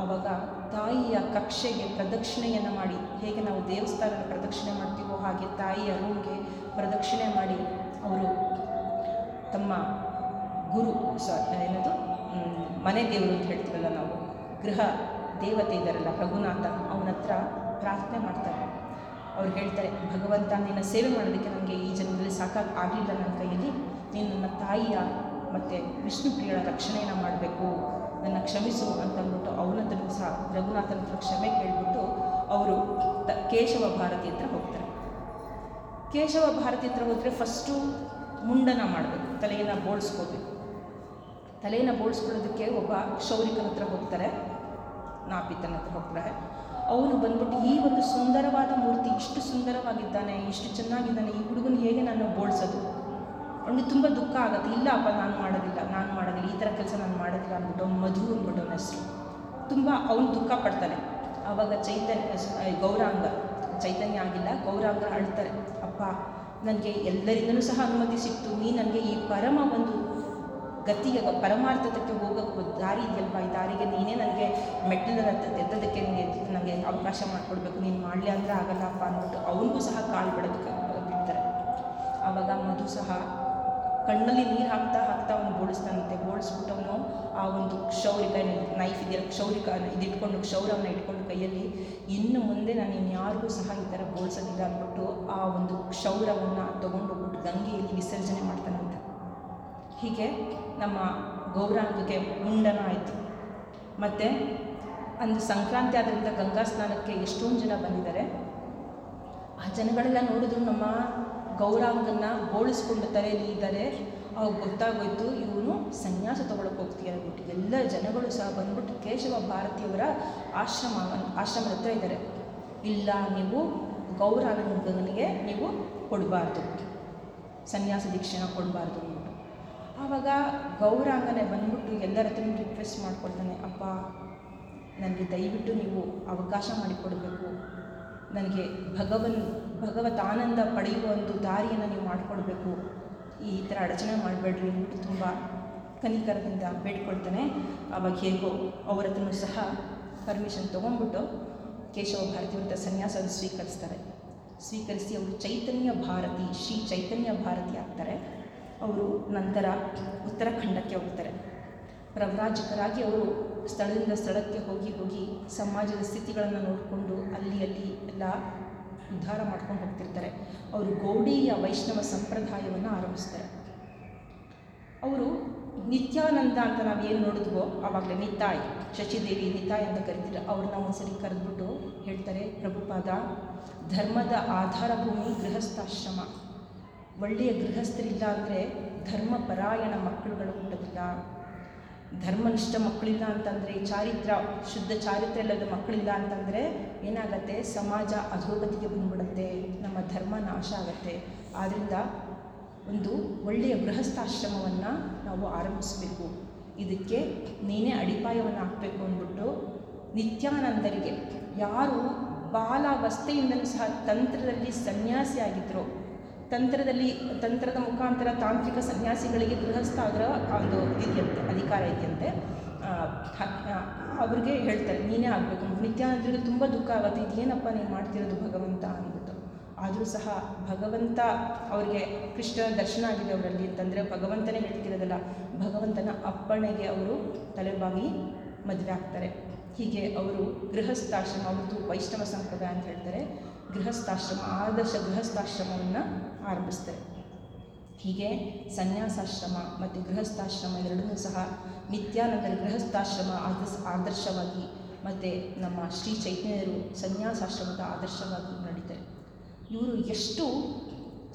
ಆವಾಗ ತಾಯಿಯ ಕಕ್ಷೆಗೆ ಪ್ರದಕ್ಷಿಣೆಯನ್ನು ಮಾಡಿ, ಹೇಗೆ ನಾವು ದೇವಸ್ಥಾನದ ಪ್ರದಕ್ಷಿಣೆ ಮಾಡ್ತೀವೋ ಹಾಗೆ ತಾಯಿಯ ರೂಮ್ಗೆ ಪ್ರದಕ್ಷಿಣೆ ಮಾಡಿ ಅವರು ತಮ್ಮ ಗುರು ಸಾರಿ ಏನದು? ಮನೆ ದೇವರು ಅಂತ ಹೇಳ್ತೀವಲ್ಲ ನಾವು, ಗೃಹ ದೇವತೆ ಇದ್ದಾರಲ್ಲ ರಘುನಾಥ ಅವನ ಹತ್ರ ಪ್ರಾರ್ಥನೆ ಮಾಡ್ತಾರೆ. ಅವ್ರು ಹೇಳ್ತಾರೆ, ಭಗವಂತ, ನಿನ್ನ ಸೇವೆ ಮಾಡೋದಕ್ಕೆ ನನಗೆ ಈ ಜನ್ಮದಲ್ಲಿ ಸಾಕಾಗಿ ಆಗಲಿಲ್ಲ ನನ್ನ ಕೈಯಲ್ಲಿ. ನೀನು ನನ್ನ ತಾಯಿಯ ಮತ್ತು ವಿಷ್ಣು ಪ್ರಿಯಳ ರಕ್ಷಣೆಯನ್ನು ಮಾಡಬೇಕು. ನನ್ನ ಕ್ಷಮಿಸು ಅಂತಂದ್ಬಿಟ್ಟು ಅವನಂತಲೂ ಸಹ ರಘುನಾಥನ ಹತ್ರ ಕ್ಷಮೆ ಕೇಳಿಬಿಟ್ಟು ಅವರು ತ, ಕೇಶವ ಭಾರತಿ ಹತ್ರ ಹೋಗ್ತಾರೆ. ಕೇಶವ ಭಾರತಿ ಹತ್ರ ಹೋದರೆ ಫಸ್ಟು ಮುಂಡನ ಮಾಡಬೇಕು, ತಲೆಯನ್ನು ಬೋಳ್ಸ್ಕೋಬೇಕು. ತಲೆಯನ್ನು ಬೋಳ್ಸ್ಕೊಳ್ಳೋದಕ್ಕೆ ಒಬ್ಬ ಕ್ಷೌರಿಕನ ಹತ್ರ ಹೋಗ್ತಾರೆ, ನಾಪಿತನ ಹತ್ರ ಹೋಗ್ತಾರೆ. ಅವನು ಬಂದ್ಬಿಟ್ಟು ಈ ಒಂದು ಸುಂದರವಾದ ಮೂರ್ತಿ ಇಷ್ಟು ಸುಂದರವಾಗಿದ್ದಾನೆ, ಇಷ್ಟು ಚೆನ್ನಾಗಿದ್ದಾನೆ, ಈ ಹುಡುಗನ ಹೇಗೆ ನಾನು ಬೋಳ್ಸೋದು? ಅವನಿಗೆ ತುಂಬ ದುಃಖ ಆಗುತ್ತೆ. ಇಲ್ಲ ಅಪ್ಪ, ನಾನು ಮಾಡೋದಿಲ್ಲ ನಾನು ಮಾಡೋದಿಲ್ಲ, ಈ ಥರ ಕೆಲಸ ನಾನು ಮಾಡೋದಿಲ್ಲ ಅಂದ್ಬಿಟ್ಟು ಅವ್ನು ಮಧು ಅಂದ್ಬಿಟ್ಟು ಅವನ ಹೆಸರು. ತುಂಬ ಅವನು ದುಃಖ ಪಡ್ತಾನೆ. ಆವಾಗ ಚೈತನ್ಯ ಗೌರಾಂಗ, ಚೈತನ್ಯ ಆಗಿಲ್ಲ, ಗೌರಾಂಗ ಅಳ್ತಾರೆ. ಅಪ್ಪ, ನನಗೆ ಎಲ್ಲರಿಂದಲೂ ಸಹ ಅನುಮತಿ ಸಿಕ್ತು. ನೀ ನನಗೆ ಈ ಪರಮ ಒಂದು ಗತಿಗೆ ಪರಮಾರ್ಥಕ್ಕೆ ಹೋಗೋಕ್ಕೆ ದಾರಿ ಇದೆಯಲ್ವಾ? ಈ ದಾರಿಗೆ ನೀನೇ ನನಗೆ ಮೆಟ್ಟಿಲ ಎತ್ತೋದಕ್ಕೆ ನಿನಗೆ ನನಗೆ ಅವಕಾಶ ಮಾಡಿಕೊಡ್ಬೇಕು. ನೀನು ಮಾಡಲಿ ಅಂದರೆ ಆಗಲ್ಲಪ್ಪ ಅಂದ್ಬಿಟ್ಟು ಅವನಿಗೂ ಸಹ ಕಾಲು ಬಿಡೋದಕ್ಕೆ ಬಿಡ್ತಾರೆ ಆವಾಗ ಮಧು ಸಹ ಕಣ್ಣಲ್ಲಿ ನೀರು ಹಾಕ್ತಾ ಹಾಕ್ತಾ ಅವನು ಬೋಳಿಸ್ತಾನಂತೆ. ಬೋಳಿಸ್ಬಿಟ್ಟು ಅವನು ಆ ಒಂದು ಕ್ಷೌರಿಕ ನೈಫ್ ಇದೆಯಲ್ಲ, ಕ್ಷೌರಿಕ ಇದಿಟ್ಕೊಂಡು ಕ್ಷೌರವನ್ನು ಇಟ್ಕೊಂಡು ಕೈಯಲ್ಲಿ ಇನ್ನು ಮುಂದೆ ನಾನು ಇನ್ಯಾರಿಗೂ ಸಹ ಈ ಥರ ಬೋಳ್ಸೋದಿಲ್ಲ ಅಂದ್ಬಿಟ್ಟು ಆ ಒಂದು ಕ್ಷೌರವನ್ನು ತೊಗೊಂಡೋಗ್ಬಿಟ್ಟು ಗಂಗೆಯಲ್ಲಿ ವಿಸರ್ಜನೆ ಮಾಡ್ತಾನಂತೆ. ಹೀಗೆ ನಮ್ಮ ಗೌರಾಂಗಕ್ಕೆ ಮುಂಡನ ಆಯಿತು. ಮತ್ತು ಅಂದು ಸಂಕ್ರಾಂತಿ ಆದ್ದರಿಂದ ಗಂಗಾ ಸ್ನಾನಕ್ಕೆ ಎಷ್ಟೊಂದು ಜನ ಬಂದಿದ್ದಾರೆ. ಆ ಜನಗಳೆಲ್ಲ ನೋಡಿದ್ರು ನಮ್ಮ ಗೌರಾಂಗನ್ನ ಬೋಳಿಸ್ಕೊಂಡು ತಲೆಯಲ್ಲಿ ಇದ್ದಾರೆ. ಅವಾಗ ಗೊತ್ತಾಗೋಯ್ತು, ಇವನು ಸನ್ಯಾಸ ತೊಗೊಳಕ್ಕೆ ಹೋಗ್ತೀಯ ಬಿಟ್ಟು ಎಲ್ಲ ಜನಗಳು ಸಹ ಬಂದ್ಬಿಟ್ಟು ಕೇಶವ ಭಾರತಿಯವರ ಆಶ್ರಮ, ಆಶ್ರಮದ ಹತ್ರ ಇದ್ದಾರೆ. ಇಲ್ಲ, ನೀವು ಗೌರಾಂಗನಿಗೆ ನೀವು ಕೊಡಬಾರ್ದು. ಸನ್ಯಾಸ ದೀಕ್ಷೆನ ಕೊಡಬಾರ್ದು ಅಂದ್ಬಿಟ್ಟು. ಆವಾಗ ಗೌರಾಂಗನೇ ಬಂದ್ಬಿಟ್ಟು ಎಲ್ಲರ ಹತ್ರ ರಿಕ್ವೆಸ್ಟ್ ಮಾಡ್ಕೊಳ್ತಾನೆ, ಅಪ್ಪ, ನನಗೆ ದಯವಿಟ್ಟು ನೀವು ಅವಕಾಶ ಮಾಡಿಕೊಡಬೇಕು. ನನಗೆ ಭಗವನ್, ಭಗವತ್ ಆನಂದ ಪಡೆಯುವ ಒಂದು ದಾರಿಯನ್ನು ನೀವು ಮಾಡಿಕೊಡ್ಬೇಕು. ಈ ಥರ ಅಡಚಣೆ ಮಾಡಬೇಡ್ರಿ ಅಂದ್ಬಿಟ್ಟು ತುಂಬ ಕನಿಕರದಿಂದ ಬೇಡ್ಕೊಳ್ತಾನೆ. ಆವಾಗ ಹೇಗೋ ಅವರ ಹತ್ರ ಸಹ ಪರ್ಮಿಷನ್ ತೊಗೊಂಡ್ಬಿಟ್ಟು ಕೇಶವ ಭಾರತಿಯವ್ರ ಸನ್ಯಾಸವನ್ನು ಸ್ವೀಕರಿಸ್ತಾರೆ. ಸ್ವೀಕರಿಸಿ ಅವರು ಚೈತನ್ಯ ಭಾರತಿ, ಶ್ರೀ ಚೈತನ್ಯ ಭಾರತಿ ಆಗ್ತಾರೆ. ಅವರು ನಂತರ ಉತ್ತರಾಖಂಡಕ್ಕೆ ಹೋಗ್ತಾರೆ. ಪ್ರವ್ರಾಜಕರಾಗಿ ಅವರು ಸ್ಥಳದಿಂದ ಸ್ಥಳಕ್ಕೆ ಹೋಗಿ ಹೋಗಿ ಸಮಾಜದ ಸ್ಥಿತಿಗಳನ್ನು ನೋಡಿಕೊಂಡು ಅಲ್ಲಿ ಅಲ್ಲಿ ಎಲ್ಲ ಉದ್ಧಾರ ಮಾಡ್ಕೊಂಡು ಹೋಗ್ತಿರ್ತಾರೆ. ಅವರು ಗೌಡೀಯ ವೈಷ್ಣವ ಸಂಪ್ರದಾಯವನ್ನು ಆರಂಭಿಸ್ತಾರೆ. ಅವರು ನಿತ್ಯಾನಂದ ಅಂತ ನಾವು ಏನು ನೋಡಿದ್ವೋ ಆವಾಗಲೇ ನಿತಾಯ್ ಶಶಿದೇವಿ ನಿತಾಯ್ ಅಂತ ಕರಿತೀರ ಅವ್ರನ್ನ ಒಂದ್ಸರಿ ಕರೆದ್ಬಿಟ್ಟು ಹೇಳ್ತಾರೆ, ಪ್ರಭುಪಾದ, ಧರ್ಮದ ಆಧಾರ ಭೂಮಿ ಗೃಹಸ್ಥಾಶ್ರಮ. ಒಳ್ಳೆಯ ಗೃಹಸ್ಥರಿಲ್ಲ ಅಂದರೆ ಧರ್ಮ ಪರಾಯಣ ಮಕ್ಕಳುಗಳು ಹುಟ್ಟೋದಿಲ್ಲ ಧರ್ಮನಿಷ್ಠ ಮಕ್ಕಳಿಲ್ಲ ಅಂತಂದರೆ, ಚಾರಿತ್ರ, ಶುದ್ಧ ಚಾರಿತ್ರ ಇಲ್ಲದ ಮಕ್ಕಳಿಲ್ಲ ಅಂತಂದರೆ ಏನಾಗತ್ತೆ? ಸಮಾಜ ಅಧೋಗತಿಗೆ ಬಂದ್ಬಿಡುತ್ತೆ, ನಮ್ಮ ಧರ್ಮ ನಾಶ ಆಗುತ್ತೆ. ಆದ್ದರಿಂದ ಒಂದು ಒಳ್ಳೆಯ ಗೃಹಸ್ಥಾಶ್ರಮವನ್ನು ನಾವು ಆರಂಭಿಸಬೇಕು. ಇದಕ್ಕೆ ನೀನೇ ಅಡಿಪಾಯವನ್ನು ಹಾಕಬೇಕು ಅಂದ್ಬಿಟ್ಟು ನಿತ್ಯಾನಂದರಿಗೆ ಯಾರು ಬಾಲಾವಸ್ಥೆಯಿಂದಲೂ ಸಹ ತಂತ್ರದಲ್ಲಿ ಸನ್ಯಾಸಿ ಆಗಿದ್ದರು ತಂತ್ರದಲ್ಲಿ, ತಂತ್ರದ ಮುಖಾಂತರ ತಾಂತ್ರಿಕ ಸನ್ಯಾಸಿಗಳಿಗೆ ಗೃಹಸ್ಥ ಅದರ ಒಂದು ಇದೆಯಂತೆ, ಅಧಿಕಾರ ಇದೆಯಂತೆ. ಅವ್ರಿಗೆ ಹೇಳ್ತಾರೆ, ನೀನೇ ಆಗಬೇಕು. ನಿತ್ಯಾನಂದರಿಗೆ ತುಂಬ ದುಃಖ ಆಗುತ್ತೆ. ಇದೇನಪ್ಪ ನೀನು ಮಾಡ್ತಿರೋದು ಭಗವಂತ ಅಂದ್ಬಿಟ್ಟು. ಆದರೂ ಸಹ ಭಗವಂತ ಅವರಿಗೆ ಕೃಷ್ಣನ ದರ್ಶನ ಆಗಿದೆ ಅವರಲ್ಲಿ ಅಂತಂದರೆ ಭಗವಂತನೇ ಹೇಳ್ತಿರೋದಲ್ಲ, ಭಗವಂತನ ಅಪ್ಪಣೆಗೆ ಅವರು ತಲೆಬಾಗಿ ಮದುವೆ ಆಗ್ತಾರೆ. ಹೀಗೆ ಅವರು ಗೃಹಸ್ಥಾಶ್ರಮ, ಅವ್ರದ್ದು ವೈಷ್ಣವ ಸಂಪ್ರದಾಯ ಅಂತ ಹೇಳ್ತಾರೆ. ಗೃಹಸ್ಥಾಶ್ರಮ, ಆದರ್ಶ ಗೃಹಸ್ಥಾಶ್ರಮವನ್ನು ಆರಂಭಿಸ್ತಾರೆ ಹೀಗೆ ಸನ್ಯಾಸಾಶ್ರಮ ಮತ್ತು ಗೃಹಸ್ಥಾಶ್ರಮ ಎರಡನ್ನೂ ಸಹ ನಿತ್ಯಾನಂದರ ಗೃಹಸ್ಥಾಶ್ರಮ ಆದರ್ಶ, ಆದರ್ಶವಾಗಿ ಮತ್ತು ನಮ್ಮ ಶ್ರೀ ಚೈತನ್ಯರು ಸನ್ಯಾಸಾಶ್ರಮದ ಆದರ್ಶವಾಗಿ ನಡೀತಾರೆ ಇವರು ಎಷ್ಟು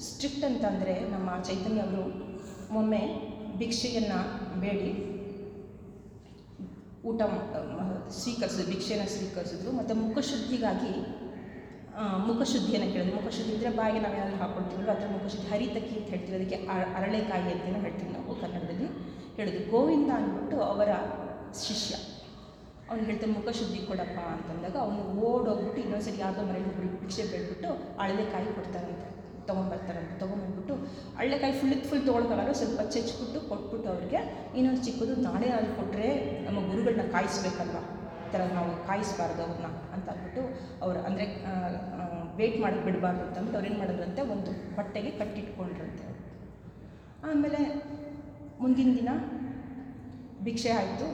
ಸ್ಟ್ರಿಕ್ಟ್ ಅಂತಂದರೆ ನಮ್ಮ ಚೈತನ್ಯ ಅವರು ಒಮ್ಮೆ ಭಿಕ್ಷೆಯನ್ನು ಬೇಡಿ, ಊಟ ಸ್ವೀಕರಿಸಿದ್ರು, ಭಿಕ್ಷೆಯನ್ನು ಸ್ವೀಕರಿಸಿದ್ರು, ಮತ್ತು ಮುಖಶುದ್ಧಿಗಾಗಿ ಮುಖಶುದ್ಧಿಯನ್ನು ಕೇಳಿದ್ರು. ಮುಖಶುದ್ಧಿ ಅಂದರೆ ಬಾಯಿಗೆ ನಾವು ಏನಾದರೂ ಹಾಕ್ಕೊಳ್ತೀವಲ್ಲ ಅದರ ಮುಖಶುದ್ಧಿ ಹರಿತಕ್ಕಿ ಅಂತ ಹೇಳ್ತೀವಿ. ಅದಕ್ಕೆ ಅರಳೆಕಾಯಿ ಅಂತಲೇ ಹೇಳ್ತೀವಿ ನಾವು ಕನ್ನಡದಲ್ಲಿ. ಹೇಳೋದು ಗೋವಿಂದ ಅಂದ್ಬಿಟ್ಟು ಅವರ ಶಿಷ್ಯ. ಅವ್ನು ಹೇಳ್ತಾನೆ ಮುಖಶುದ್ಧಿ ಕೊಡಪ್ಪ ಅಂತಂದಾಗ ಅವನು ಓಡೋಗ್ಬಿಟ್ಟು ಇನ್ನೊಂದ್ಸರಿ ಯಾವುದೋ ಮನೇಲಿ ಒಬ್ಬರು ಭಿಕ್ಷೆ ಬೇಡ್ಬಿಟ್ಟು ಅಳಲೆಕಾಯಿ ಕೊಡ್ತಾರಂತೆ ತೊಗೊಂಬರ್ತಾರಂತೆ ತೊಗೊಂಬಂದ್ಬಿಟ್ಟು ಅಳ್ಳೆಕಾಯಿ ಫುಲ್ ಫುಲ್ ತೊಗೊಳಕ್ಕಾಗಲ್ಲ ಸ್ವಲ್ಪ ಚೆಚ್ಚಿಬಿಟ್ಟು ಕೊಟ್ಬಿಟ್ಟು ಅವ್ರಿಗೆ ಇನ್ನೊಂದು ಚಿಕ್ಕದು ನಾಳೆ ಅಲ್ಲಿ ಕೊಟ್ಟರೆ ನಮ್ಮ ಗುರುಗಳನ್ನ ಕಾಯಿಸ್ಬೇಕಲ್ವ? ಥರ ನಾವು ಕಾಯಿಸ್ಬಾರ್ದು ಅವ್ರನ್ನ ಅಂತ ಅಂದ್ಬಿಟ್ಟು ಅವ್ರು ಅಂದರೆ ವೇಟ್ ಮಾಡಿ ಬಿಡಬಾರ್ದು ಅಂತಂದ್ಬಿಟ್ಟು ಅವ್ರೇನು ಮಾಡಿದ್ರಂತೆ, ಒಂದು ಬಟ್ಟೆಗೆ ಕಟ್ಟಿಟ್ಕೊಂಡ್ರಂತೆ ಆಮೇಲೆ ಮುಂದಿನ ದಿನ ಭಿಕ್ಷೆ ಆಯಿತು,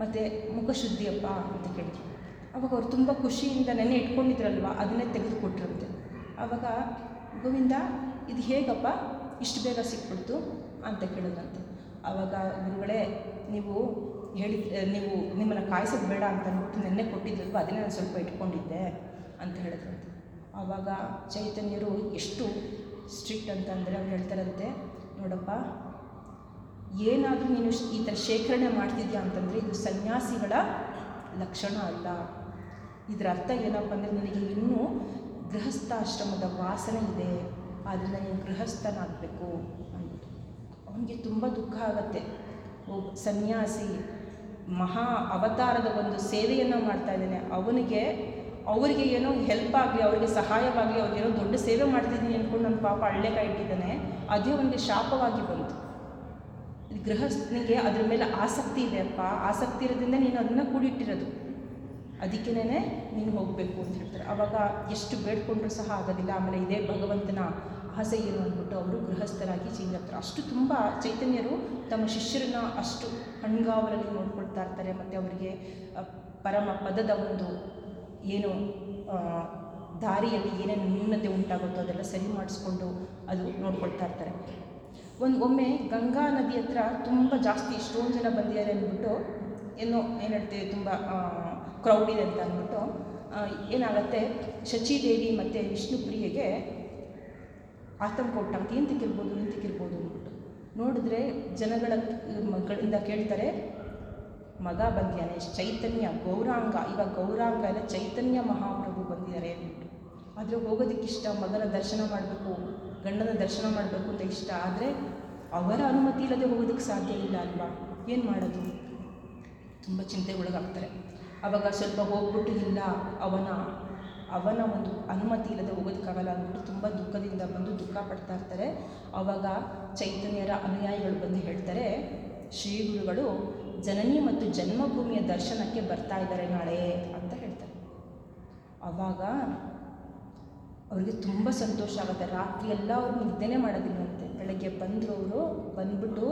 ಮತ್ತು ಮುಖಶುದ್ಧಿಯಪ್ಪ ಅಂತ ಕೇಳಿದ್ರು. ಅವಾಗ ಅವ್ರು ತುಂಬ ಖುಷಿಯಿಂದ ನೆನೆ ಇಟ್ಕೊಂಡಿದ್ರಲ್ವ, ಅದನ್ನೇ ತೆಗೆದುಕೊಟ್ರಂತೆ. ಆವಾಗ ಗೋವಿಂದ, ಇದು ಹೇಗಪ್ಪ? ಇಷ್ಟು ಬೇಗ ಸಿಕ್ಬಿಡ್ತು? ಅಂತ ಕೇಳಿದ್ರಂತೆ. ಆವಾಗ ಗುರುಗಳೇ, ನೀವು ಹೇಳಿ ನೀವು ನಿಮ್ಮನ್ನು ಕಾಯಿಸೋದು ಬೇಡ ಅಂತ ಅಂದ್ಬಿಟ್ಟು ನೆನ್ನೆ ಕೊಟ್ಟಿದ್ದಲ್ವ ಅದನ್ನೇ ನಾನು ಸ್ವಲ್ಪ ಇಟ್ಕೊಂಡಿದ್ದೆ ಅಂತ ಹೇಳಿದ್ರಂತೆ ಆವಾಗ ಚೈತನ್ಯರು ಎಷ್ಟು ಸ್ಟ್ರಿಕ್ಟ್ ಅಂತಂದರೆ ಅವ್ರು ಹೇಳ್ತಾರಂತೆ ನೋಡಪ್ಪ, ಏನಾದರೂ ನೀನು ಈ ಥರ ಶೇಖರಣೆ ಮಾಡ್ತಿದ್ಯಾ ಅಂತಂದರೆ ಇದು ಸನ್ಯಾಸಿಗಳ ಲಕ್ಷಣ ಅಲ್ಲ. ಇದರ ಅರ್ಥ ಏನಪ್ಪ ಅಂದರೆ ನನಗೆ ಇನ್ನೂ ಗೃಹಸ್ಥಾಶ್ರಮದ ವಾಸನೆ ಇದೆ ಆದರೆ ನೀನು ಗೃಹಸ್ಥನಾಗಬೇಕು ಅಂತ ಅವನಿಗೆ ತುಂಬ ದುಃಖ ಆಗುತ್ತೆ. ಒಬ್ಬ ಸನ್ಯಾಸಿ ಮಹಾ ಅವತಾರದ ಒಂದು ಸೇವೆಯನ್ನು ಮಾಡ್ತಾ ಇದ್ದೇನೆ. ಅವನಿಗೆ, ಅವರಿಗೆ ಏನೋ ಹೆಲ್ಪ್ ಆಗಲಿ, ಅವರಿಗೆ ಸಹಾಯವಾಗಲಿ, ಅವ್ರಿಗೇನೋ ದೊಡ್ಡ ಸೇವೆ ಮಾಡ್ತಿದ್ದೀನಿ ಅಂದ್ಕೊಂಡು ನನ್ನ ಪಾಪ ಕೈ ಇಟ್ಟಿದ್ದಾನೆ. ಅದೇ ಅವನಿಗೆ ಶಾಪವಾಗಿ ಬಂತು. ಗೃಹಸ್ಥನಿಗೆ ಅದ್ರ ಮೇಲೆ ಆಸಕ್ತಿ ಇದೆಯಪ್ಪ ಆಸಕ್ತಿ ಇರೋದ್ರಿಂದ ನೀನು ಅದನ್ನು ಕೂಡಿಟ್ಟಿರೋದು. ಅದಕ್ಕೇನೆ ನೀನು ಹೋಗಬೇಕು ಅಂತ ಹೇಳ್ತಾರೆ. ಆವಾಗ ಎಷ್ಟು ಬೇಡ್ಕೊಂಡ್ರೂ ಸಹ ಆಗೋದಿಲ್ಲ. ಆಮೇಲೆ ಇದೇ ಭಗವಂತನ ಏನು ಅಂದ್ಬಿಟ್ಟು ಅವರು ಗೃಹಸ್ಥರಾಗಿ ಚೇಂಜ್ ಆಗ್ತಾರೆ ಅಷ್ಟು ತುಂಬ ಚೈತನ್ಯರು ತಮ್ಮ ಶಿಷ್ಯರನ್ನ ಅಷ್ಟು ಕಣ್ಗಾವಲಲ್ಲಿ ನೋಡ್ಕೊಳ್ತಾ ಇರ್ತಾರೆ. ಮತ್ತು ಅವರಿಗೆ ಪರಮ ಪದದ ಒಂದು ಏನು ದಾರಿಯಲ್ಲಿ ಏನೇನು ನ್ಯೂನತೆ ಉಂಟಾಗುತ್ತೋ ಅದೆಲ್ಲ ಸರಿ ಮಾಡಿಸ್ಕೊಂಡು ಅದು ನೋಡ್ಕೊಳ್ತಾ ಇರ್ತಾರೆ. ಒಂದು ಒಮ್ಮೆ ಗಂಗಾ ನದಿ ಹತ್ರ ತುಂಬ ಜಾಸ್ತಿ ಇಷ್ಟೊಂದು ಜನ ಬಂದಿದ್ದಾರೆ ಅಂದ್ಬಿಟ್ಟು, ಏನೋ, ಏನು ಹೇಳ್ತೀವಿ, ತುಂಬ ಕ್ರೌಡ್ ಇದೆ ಅಂತ ಅಂದ್ಬಿಟ್ಟು ಏನಾಗತ್ತೆ, ಶಚಿದೇವಿ ಮತ್ತು ವಿಷ್ಣುಪ್ರಿಯೆಗೆ ಆತಂಕ ಉಂಟಾಗುತ್ತೆ ಏನು ತಿಕ್ಕಿರ್ಬೋದು ಏನು ತಿಕ್ಕಿರ್ಬೋದು ಅಂದ್ಬಿಟ್ಟು. ನೋಡಿದ್ರೆ ಜನಗಳ ಮಗಳಿಂದ ಕೇಳ್ತಾರೆ, ಮಗ ಬಂದಿದ್ದಾನೆ, ಚೈತನ್ಯ, ಗೌರಾಂಗ. ಇವಾಗ ಗೌರಾಂಗ ಎಲ್ಲ ಚೈತನ್ಯ ಮಹಾಪ್ರಭು ಬಂದಿದ್ದಾರೆ ಅಂದ್ಬಿಟ್ಟು. ಆದರೆ ಹೋಗೋದಕ್ಕೆ ಇಷ್ಟ, ಮಗನ ದರ್ಶನ ಮಾಡಬೇಕು, ಗಂಡನ ದರ್ಶನ ಮಾಡಬೇಕು ಅಂತ ಇಷ್ಟ. ಆದರೆ ಅವರ ಅನುಮತಿ ಇಲ್ಲದೆ ಹೋಗೋದಕ್ಕೆ ಸಾಧ್ಯ ಇಲ್ಲ ಅಲ್ವಾ? ಏನು ಮಾಡೋದು? ತುಂಬ ಚಿಂತೆಗೊಳಗಾಗ್ತಾರೆ ಆವಾಗ ಸ್ವಲ್ಪ ಹೋಗ್ಬಿಟ್ಟು, ಇಲ್ಲ, ಅವನ ಅವನ ಒಂದು ಅನುಮತಿ ಇಲ್ಲದೆ ಹೋಗೋದಕ್ಕಾಗಲ್ಲ ಅಂದ್ಬಿಟ್ಟು ತುಂಬ ದುಃಖದಿಂದ ಬಂದು ದುಃಖ ಪಡ್ತಾ ಇರ್ತಾರೆ. ಆವಾಗ ಚೈತನ್ಯರ ಅನುಯಾಯಿಗಳು ಬಂದು ಹೇಳ್ತಾರೆ, ಶ್ರೀ ಗುರುಗಳು, ಜನನಿ ಮತ್ತು ಜನ್ಮಭೂಮಿಯ ದರ್ಶನಕ್ಕೆ ಬರ್ತಾ ಇದ್ದಾರೆ ನಾಳೆ ಅಂತ ಹೇಳ್ತಾರೆ. ಆವಾಗ ಅವರಿಗೆ ತುಂಬ ಸಂತೋಷ ಆಗುತ್ತೆ. ರಾತ್ರಿ ಎಲ್ಲ ಅವ್ರು ನಿದ್ದೆನೇ ಮಾಡೋದಿಲ್ಲಂತೆ ಬೆಳಗ್ಗೆ ಬಂದರು ಅವರು ಬಂದ್ಬಿಟ್ಟು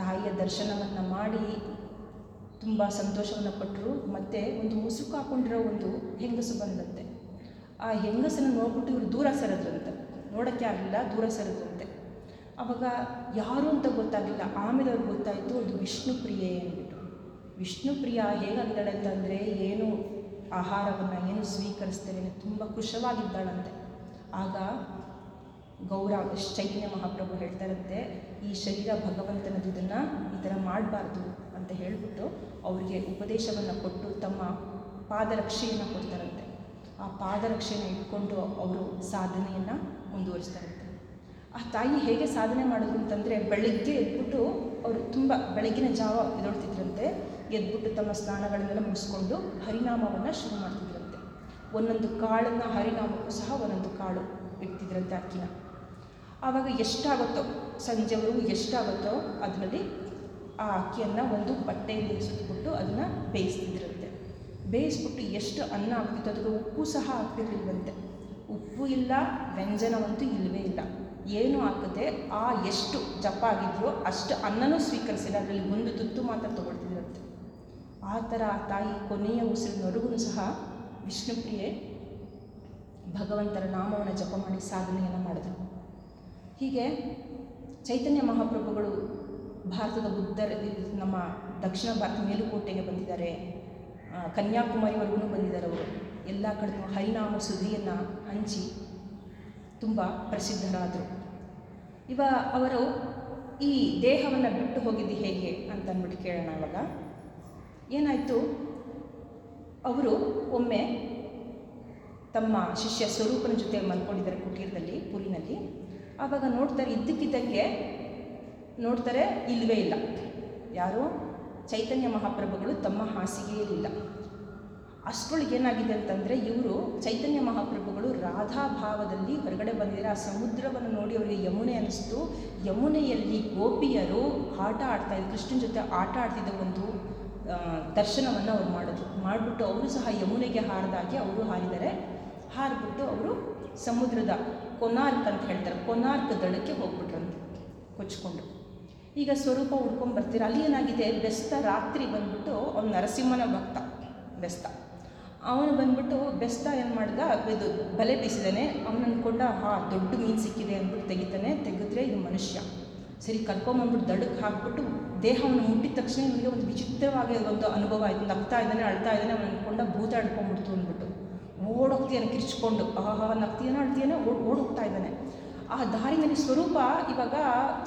ತಾಯಿಯ ದರ್ಶನವನ್ನು ಮಾಡಿ ತುಂಬ ಸಂತೋಷವನ್ನು ಪಟ್ಟರು ಮತ್ತು ಒಂದು ಮುಸುಕು ಹಾಕೊಂಡಿರೋ ಒಂದು ಹೆಂಗಸು ಬಂದಂತೆ ಆ ಹೆಂಗಸನ್ನು ನೋಡ್ಬಿಟ್ಟು ಇವರು ದೂರ ಸರಿದ್ರಂತೆ. ನೋಡೋಕ್ಕೆ ಆಗಲಿಲ್ಲ ದೂರ ಸರಿದ್ರಂತೆ. ಅವಾಗ ಯಾರು ಅಂತ ಗೊತ್ತಾಗಲಿಲ್ಲ ಆಮೇಲೆ ಅವ್ರಿಗೆ ಗೊತ್ತಾಯಿತು, ಅದು ವಿಷ್ಣು ಪ್ರಿಯೆ ಅಂದ್ಬಿಟ್ಟು. ವಿಷ್ಣು ಪ್ರಿಯ ಹೇಗಾಗಿದ್ದಾಳೆ ಅಂತಂದರೆ ಏನು ಆಹಾರವನ್ನು ಏನು ಸ್ವೀಕರಿಸ್ತೇನೆ ತುಂಬ ಖುಷವಾಗಿದ್ದಾಳಂತೆ. ಆಗ ಗೌರ ಚೈತನ್ಯ ಮಹಾಪ್ರಭು ಹೇಳ್ತಾರಂತೆ, ಈ ಶರೀರ ಭಗವಂತನದು ಇದನ್ನು ಈ ಥರ ಮಾಡಬಾರ್ದು ಅಂತ ಹೇಳಿಬಿಟ್ಟು ಅವರಿಗೆ ಉಪದೇಶವನ್ನು ಕೊಟ್ಟು ತಮ್ಮ ಪಾದರಕ್ಷೆಯನ್ನು ಕೊಡ್ತಾರಂತೆ. ಆ ಪಾದರಕ್ಷೆಯನ್ನು ಇಟ್ಕೊಂಡು ಅವರು ಸಾಧನೆಯನ್ನು ಮುಂದುವರಿಸ್ತಾರಂತೆ. ಆ ತಾಯಿ ಹೇಗೆ ಸಾಧನೆ ಮಾಡೋದು ಅಂತಂದರೆ ಬೆಳಗ್ಗೆ ಎದ್ಬಿಟ್ಟು ಅವರು ತುಂಬ ಬೆಳಗಿನ ಜಾವ ಎದೊಡ್ತಿದ್ರಂತೆ, ಎದ್ಬಿಟ್ಟು ತಮ್ಮ ಸ್ನಾನಗಳನ್ನೆಲ್ಲ ಮುಗಿಸ್ಕೊಂಡು ಹರಿನಾಮವನ್ನು ಶುರು ಮಾಡ್ತಿದ್ರಂತೆ. ಒಂದೊಂದು ಕಾಳನ್ನು, ಹರಿನಾಮಕ್ಕೂ ಸಹ ಒಂದೊಂದು ಕಾಳು ಇಡ್ತಿದ್ರಂತೆ ಅಕ್ಕಿನ. ಆವಾಗ ಎಷ್ಟಾಗುತ್ತೋ, ಸಂಜೆವರೆಗೂ ಎಷ್ಟಾಗುತ್ತೋ ಅದರಲ್ಲಿ ಆ ಅಕ್ಕಿಯನ್ನು ಒಂದು ಬಟ್ಟೆಯಲ್ಲಿ ಸುತ್ತಬಿಟ್ಟು ಅದನ್ನು ಬೇಯಿಸ್ತಿದ್ರಂತೆ ಬೇಯಿಸ್ಬಿಟ್ಟು ಎಷ್ಟು ಅನ್ನ ಆಗ್ತಿತ್ತು ಅದಕ್ಕೆ ಉಪ್ಪು ಸಹ ಹಾಕ್ತಿರ್ಲಿಲ್ವಂತೆ ಉಪ್ಪು ಇಲ್ಲ, ವ್ಯಂಜನವಂತೂ ಇಲ್ಲವೇ ಇಲ್ಲ. ಏನು ಹಾಕದೆ ಆ ಎಷ್ಟು ಜಪ ಆಗಿದೆಯೋ ಅಷ್ಟು ಅನ್ನನೂ ಸ್ವೀಕರಿಸಿಲ್ಲ. ಅದರಲ್ಲಿ ಒಂದು ತುತ್ತು ಮಾತ್ರ ತೊಗೊಳ್ತಿದ್ರಂತೆ. ಆ ಥರ ಆ ತಾಯಿ ಕೊನೆಯ ಉಸಿರಿನವರೆಗೂ ಸಹ ವಿಷ್ಣುಪ್ರಿಯೆ ಭಗವಂತರ ನಾಮವನ್ನು ಜಪ ಮಾಡಿ ಸಾಧನೆಯನ್ನು ಮಾಡಿದರು. ಹೀಗೆ ಚೈತನ್ಯ ಮಹಾಪ್ರಭುಗಳು ಭಾರತದ ಬುದ್ಧರ, ನಮ್ಮ ದಕ್ಷಿಣ ಭಾರತ ಮೇಲುಕೋಟೆಗೆ ಬಂದಿದ್ದಾರೆ. ಕನ್ಯಾಕುಮಾರಿವರೆಗೂ ಬಂದಿದ್ದಾರೆ ಅವರು. ಎಲ್ಲ ಕಡೆಗೂ ಹರಿನಾಮ ಸುದ್ದಿಯನ್ನು ಹಂಚಿ ತುಂಬ ಪ್ರಸಿದ್ಧರಾದರು. ಇವ ಅವರು ಈ ದೇಹವನ್ನು ಬಿಟ್ಟು ಹೋಗಿದ್ದು ಹೇಗೆ ಅಂತ ಅಂದ್ಬಿಟ್ಟು ಕೇಳೋಣ ಅವಾಗ ಏನಾಯಿತು? ಅವರು ಒಮ್ಮೆ ತಮ್ಮ ಶಿಷ್ಯ ಸ್ವರೂಪನ ಜೊತೆ ಮಲ್ಕೊಂಡಿದ್ದಾರೆ ಕುಟೀರದಲ್ಲಿ, ಪುರಿನಲ್ಲಿ. ಆವಾಗ ನೋಡ್ತಾರೆ ಇದ್ದಕ್ಕಿದ್ದಂಗೆ ನೋಡ್ತಾರೆ ಇಲ್ಲವೇ ಇಲ್ಲ. ಯಾರು? ಚೈತನ್ಯ ಮಹಾಪ್ರಭುಗಳು ತಮ್ಮ ಹಾಸಿಗೆಯಲ್ಲಿಲ್ಲ. ಅಷ್ಟರೊಳಗೆ ಏನಾಗಿದೆ ಅಂತಂದರೆ ಇವರು ಚೈತನ್ಯ ಮಹಾಪ್ರಭುಗಳು ರಾಧಾ ಭಾವದಲ್ಲಿ ಹೊರಗಡೆ ಬಂದಿದ್ದಾರೆ ಆ ಸಮುದ್ರವನ್ನು ನೋಡಿ ಅವರಿಗೆ ಯಮುನೆ ಅನ್ನಿಸ್ತು. ಯಮುನೆಯಲ್ಲಿ ಗೋಪಿಯರು ಆಟ ಆಡ್ತಾ ಇದ್ರು, ಕೃಷ್ಣನ ಜೊತೆ ಆಟ ಆಡ್ತಿದ್ದ ಒಂದು ದರ್ಶನವನ್ನು ಅವ್ರು ಮಾಡಿದ್ರು. ಮಾಡಿಬಿಟ್ಟು ಅವರು ಸಹ ಯಮುನೆಗೆ ಹಾರಿದಾಗೆ ಅವರು ಹಾರಿದ್ದಾರೆ. ಹಾರಿಬಿಟ್ಟು ಅವರು ಸಮುದ್ರದ ಕೊನಾರ್ಕ್ ಅಂತ ಹೇಳ್ತಾರೆ. ಕೊನಾರ್ಕ್ ದಳಕ್ಕೆ ಹೋಗ್ಬಿಟ್ರಂತೆ, ಕೊಚ್ಕೊಂಡು. ಈಗ ಸ್ವರೂಪ ಹುಡ್ಕೊಂಡು ಬರ್ತೀರ. ಅಲ್ಲಿ ಏನಾಗಿದೆ? ಬೆಸ್ತ ರಾತ್ರಿ ಬಂದ್ಬಿಟ್ಟು ಅವ್ನು ನರಸಿಂಹನ ಭಕ್ತ. ಬೆಸ್ತ ಅವನು ಬಂದ್ಬಿಟ್ಟು ಬೆಸ್ತ ಏನು ಮಾಡ್ದ? ಇದು ಬಲೆ ಬೀಸಿದಾನೆ. ಅವನು ಅಂದ್ಕೊಂಡ ಹಾ, ದೊಡ್ಡ ಮೀನು ಸಿಕ್ಕಿದೆ ಅಂದ್ಬಿಟ್ಟು ತೆಗಿತಾನೆ. ತೆಗೆದ್ರೆ ಇದು ಮನುಷ್ಯ. ಸರಿ ಕರ್ಕೊಂಬಂದ್ಬಿಟ್ಟು ದಡಕ್ಕೆ ಹಾಕ್ಬಿಟ್ಟು ದೇಹವನ್ನು ಮುಟ್ಟಿದ ತಕ್ಷಣ ಇವನಿಗೆ ಒಂದು ವಿಚಿತ್ರವಾಗಿ ಒಂದು ಅನುಭವ ಆಯಿತು. ನಗ್ತಾ ಇದ್ದಾನೆ, ಅಳ್ತಾ ಇದ್ದಾನೆ. ಅವನು ಅಂದ್ಕೊಂಡ ಭೂತ ಹಿಡ್ಕೊಂಡ್ಬಿಡ್ತು ಅಂದ್ಬಿಟ್ಟು. ಓಡೋಗ್ತೀಯಾನೆ ಕಿರ್ಚ್ಕೊಂಡು. ಆಹಾ ನಗ್ತೀಯನ ಅಳ್ತೀಯನ ಓಡ್, ಓಡೋಗ್ತಾ ಇದ್ದಾನೆ. ಆ ದಾರಿನಲ್ಲಿ ಸ್ವರೂಪ ಇವಾಗ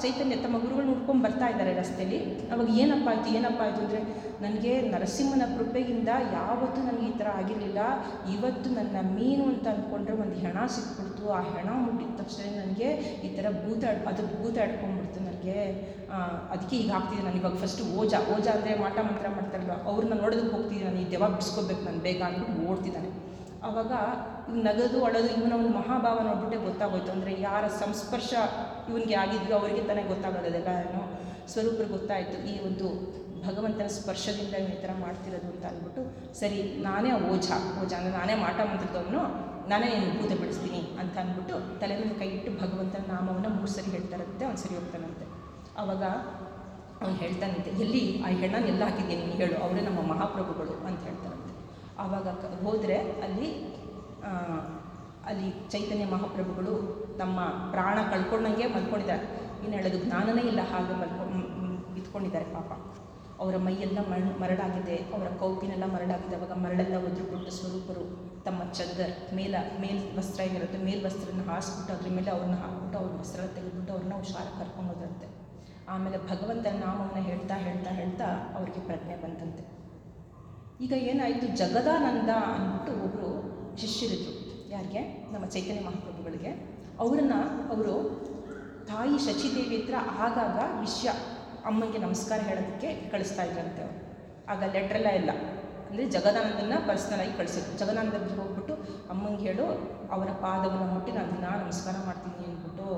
ಚೈತನ್ಯ ತಮ್ಮ ಗುರುಗಳನ್ನ ಹುಡ್ಕೊಂಡು ಬರ್ತಾ ಇದ್ದಾರೆ ರಸ್ತೆಯಲ್ಲಿ ಅವಾಗ ಏನಪ್ಪ ಆಯಿತು ಏನಪ್ಪ ಆಯಿತು ಅಂದರೆ ನನಗೆ ನರಸಿಂಹನ ಕೃಪೆಯಿಂದ ಯಾವತ್ತೂ ನನಗೆ ಈ ಥರ ಆಗಿರಲಿಲ್ಲ. ಇವತ್ತು ನನ್ನ ಮೀನು ಅಂತ ಅಂದ್ಕೊಂಡ್ರೆ ಒಂದು ಹೆಣ ಸಿಕ್ಬಿಡ್ತು. ಆ ಹೆಣ ಮುಟ್ಟಿದ ತಕ್ಷಣ ನನಗೆ ಈ ಥರ ಭೂತ ಅದು ಭೂತ ಅಡ್ಕೊಂಡ್ಬಿಡ್ತು ನನಗೆ. ಅದಕ್ಕೆ ಈಗ ಆಗ್ತಿದೆ ನಾನು ಇವಾಗ ಫಸ್ಟ್ ಓಜಾ. ಓಜಾ ಅಂದರೆ ಮಾಟ ಮಂತ್ರ ಮಾಡ್ತಾರಲ್ವ ಅವ್ರನ್ನ ನೋಡೋದಕ್ಕೆ ಹೋಗ್ತಿದ್ದೀನಿ ನಾನು. ಈ ದೆವ ಬಿಡಿಸ್ಕೋಬೇಕು ನಾನು ಬೇಗ ಅಂದ್ಬಿಟ್ಟು ಓಡ್ತಿದ್ದಾನೆ. ಇವ್ನು ನಗದು ಅಳೋದು ಇವನ ಒಂದು ಮಹಾಭಾವ ನೋಡ್ಬಿಟ್ಟೆ ಗೊತ್ತಾಗೋಯ್ತು. ಅಂದರೆ ಯಾರ ಸಂಸ್ಪರ್ಶ ಇವನಿಗೆ ಆಗಿದೆಯೋ ಅವರಿಗೆ ತಾನೇ ಗೊತ್ತಾಗೋದೆಲ್ಲ ಏನೋ ಸ್ವರೂಪರು ಗೊತ್ತಾಯಿತು. ಈ ಒಂದು ಭಗವಂತನ ಸ್ಪರ್ಶದಿಂದ ಇವನು ಈ ಥರ ಮಾಡ್ತಿರೋದು ಅಂತ ಅಂದ್ಬಿಟ್ಟು, ಸರಿ, ನಾನೇ ಓಜಾ, ಓಜ ಅಂದರೆ ನಾನೇ ಮಾಟ ಮಂತ್ರದವನು, ನಾನೇ ಏನು ಭೂತ ಬಿಡಿಸ್ತೀನಿ ಅಂತ ಅಂದ್ಬಿಟ್ಟು ತಲೆ ಮೇಲೆ ಕೈ ಇಟ್ಟು ಭಗವಂತನ ನಾಮವನ್ನು ಮೂರು ಸರಿ ಹೇಳ್ತಾರಂತೆ ಒಂದು ಸರಿ ಹೋಗ್ತಾನಂತೆ. ಆವಾಗ ಅವ್ನು ಹೇಳ್ತಾನಂತೆ, ಎಲ್ಲಿ ಆ ಹೆಣ್ಣನ್ನು ಎಲ್ಲ ಹಾಕಿದ್ದೀನಿ ಹೇಳು, ಅವರೇ ನಮ್ಮ ಮಹಾಪ್ರಭುಗಳು ಅಂತ ಹೇಳ್ತಾರಂತೆ. ಆವಾಗ ಹೋದರೆ ಅಲ್ಲಿ ಅಲ್ಲಿ ಚೈತನ್ಯ ಮಹಾಪ್ರಭುಗಳು ತಮ್ಮ ಪ್ರಾಣ ಕಳ್ಕೊಂಡಂಗೆ ಮಲ್ಕೊಂಡಿದ್ದಾರೆ. ಏನು ಹೇಳೋದು ಜ್ಞಾನನೇ ಇಲ್ಲ, ಹಾಗೆ ಮಲ್ಕೊ ಬಿತ್ಕೊಂಡಿದ್ದಾರೆ ಪಾಪ. ಅವರ ಮೈಯೆಲ್ಲ ಮರಣ ಮರಳಾಗಿದೆ ಅವರ ಕೌಪಿನೆಲ್ಲ ಮರಳಾಗಿದೆ ಅವಾಗ ಮರಳೆಲ್ಲ ಒದ್ರುಬಿಟ್ಟು ಸ್ವರೂಪರು ತಮ್ಮ ಚದ್ದರ್ ಮೇಲ, ಮೇಲ್ ವಸ್ತ್ರ ಏನಿರುತ್ತೆ ಮೇಲ್ ವಸ್ತ್ರನ ಹಾಸ್ಬಿಟ್ಟು ಅದ್ರ ಮೇಲೆ ಅವ್ರನ್ನ ಹಾಕ್ಬಿಟ್ಟು ಅವ್ರ ವಸ್ತ್ರ ತೆಗೆದ್ಬಿಟ್ಟು ಅವ್ರನ್ನ ಹುಷಾರ ಕರ್ಕೊಂಡು ಆಮೇಲೆ ಭಗವಂತನ ನಾಮವನ್ನು ಹೇಳ್ತಾ ಹೇಳ್ತಾ ಹೇಳ್ತಾ ಅವ್ರಿಗೆ ಪ್ರಜ್ಞೆ ಬಂತಂತೆ. ಈಗ ಏನಾಯಿತು? ಜಗದಾನಂದ ಅಂದ್ಬಿಟ್ಟು ಒಬ್ಬರು ಶಿಷ್ಯರಿದ್ರು. ಯಾರಿಗೆ? ನಮ್ಮ ಚೈತನ್ಯ ಮಹಾಪ್ರಭುಗಳಿಗೆ. ಅವರನ್ನ ಅವರು ತಾಯಿ ಶಚಿದೇವಿ ಹತ್ರ ಆಗಾಗ ವಿಷಯ ಅಮ್ಮನಿಗೆ ನಮಸ್ಕಾರ ಹೇಳೋದಕ್ಕೆ ಕಳಿಸ್ತಾ ಇದ್ರಂತೆ ಅವರು. ಆಗ ಲೆಟ್ರೆಲ್ಲ ಇಲ್ಲ. ಅಂದರೆ ಜಗದಾನಂದನ ಪರ್ಸ್ನಲಾಗಿ ಕಳಿಸಿದ್ರು. ಜಗದಾನಂದ ಹೋಗ್ಬಿಟ್ಟು ಅಮ್ಮಂಗೆ ಹೇಳು ಅವರ ಪಾದವನ್ನು ಮುಟ್ಟಿ ನಾನು ದಿನ ನಮಸ್ಕಾರ ಮಾಡ್ತೀನಿ ಅಂದ್ಬಿಟ್ಟು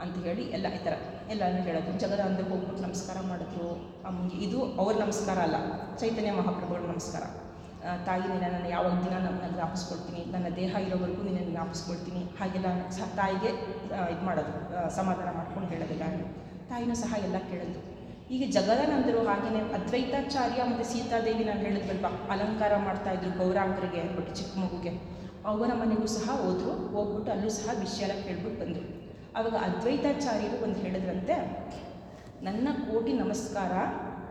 ಅಂತ ಹೇಳಿ ಎಲ್ಲ ಈ ಥರ ಎಲ್ಲರೂ ಹೇಳೋದು ಜಗದಾನಂದಕ್ಕೆ ಹೋಗ್ಬಿಟ್ಟು ನಮಸ್ಕಾರ ಮಾಡಿದ್ರು ಅಮ್ಮಂಗೆ. ಇದು ಅವ್ರ ನಮಸ್ಕಾರ ಅಲ್ಲ, ಚೈತನ್ಯ ಮಹಾಪ್ರಭುಗಳ ನಮಸ್ಕಾರ. ತಾಯಿ ನಿನ್ನ ನಾನು ಯಾವಾಗ ದಿನ ನನ್ನ ಜ್ಞಾಪಿಸ್ಕೊಳ್ತೀನಿ ನನ್ನ ದೇಹ ಇರೋವರೆಗೂ ನಿನ್ನನ್ನು ಜ್ಞಾಪಿಸ್ಕೊಳ್ತೀನಿ ಹಾಗೆಲ್ಲ ಸಹ ತಾಯಿಗೆ ಇದು ಮಾಡೋದು ಸಮಾಧಾನ ಮಾಡ್ಕೊಂಡು ಹೇಳೋದಿಲ್ಲ ತಾಯಿನೂ ಸಹ ಎಲ್ಲ ಕೇಳೋದು. ಈಗ ಜಗದಾನಂದರು ಹಾಗೆಯೇ ಅದ್ವೈತಾಚಾರ್ಯ ಮತ್ತು ಸೀತಾದೇವಿ ನಾನು ಹೇಳಿದ್ವಲ್ವ, ಅಲಂಕಾರ ಮಾಡ್ತಾಯಿದ್ರು ಗೌರಾಂಗರಿಗೆ ಅಂದ್ಬಿಟ್ಟು ಚಿಕ್ಕ ಮಗುಗೆ. ಅವರ ಮನೆಗೂ ಸಹ ಹೋದರು, ಹೋಗ್ಬಿಟ್ಟು ಅಲ್ಲೂ ಸಹ ವಿಷಯ ಎಲ್ಲ ಕೇಳ್ಬಿಟ್ಟು ಬಂದರು. ಆವಾಗ ಅದ್ವೈತಾಚಾರ್ಯರು ಒಂದು ಹೇಳಿದ್ರಂತೆ, ನನ್ನ ಕೋಟಿ ನಮಸ್ಕಾರ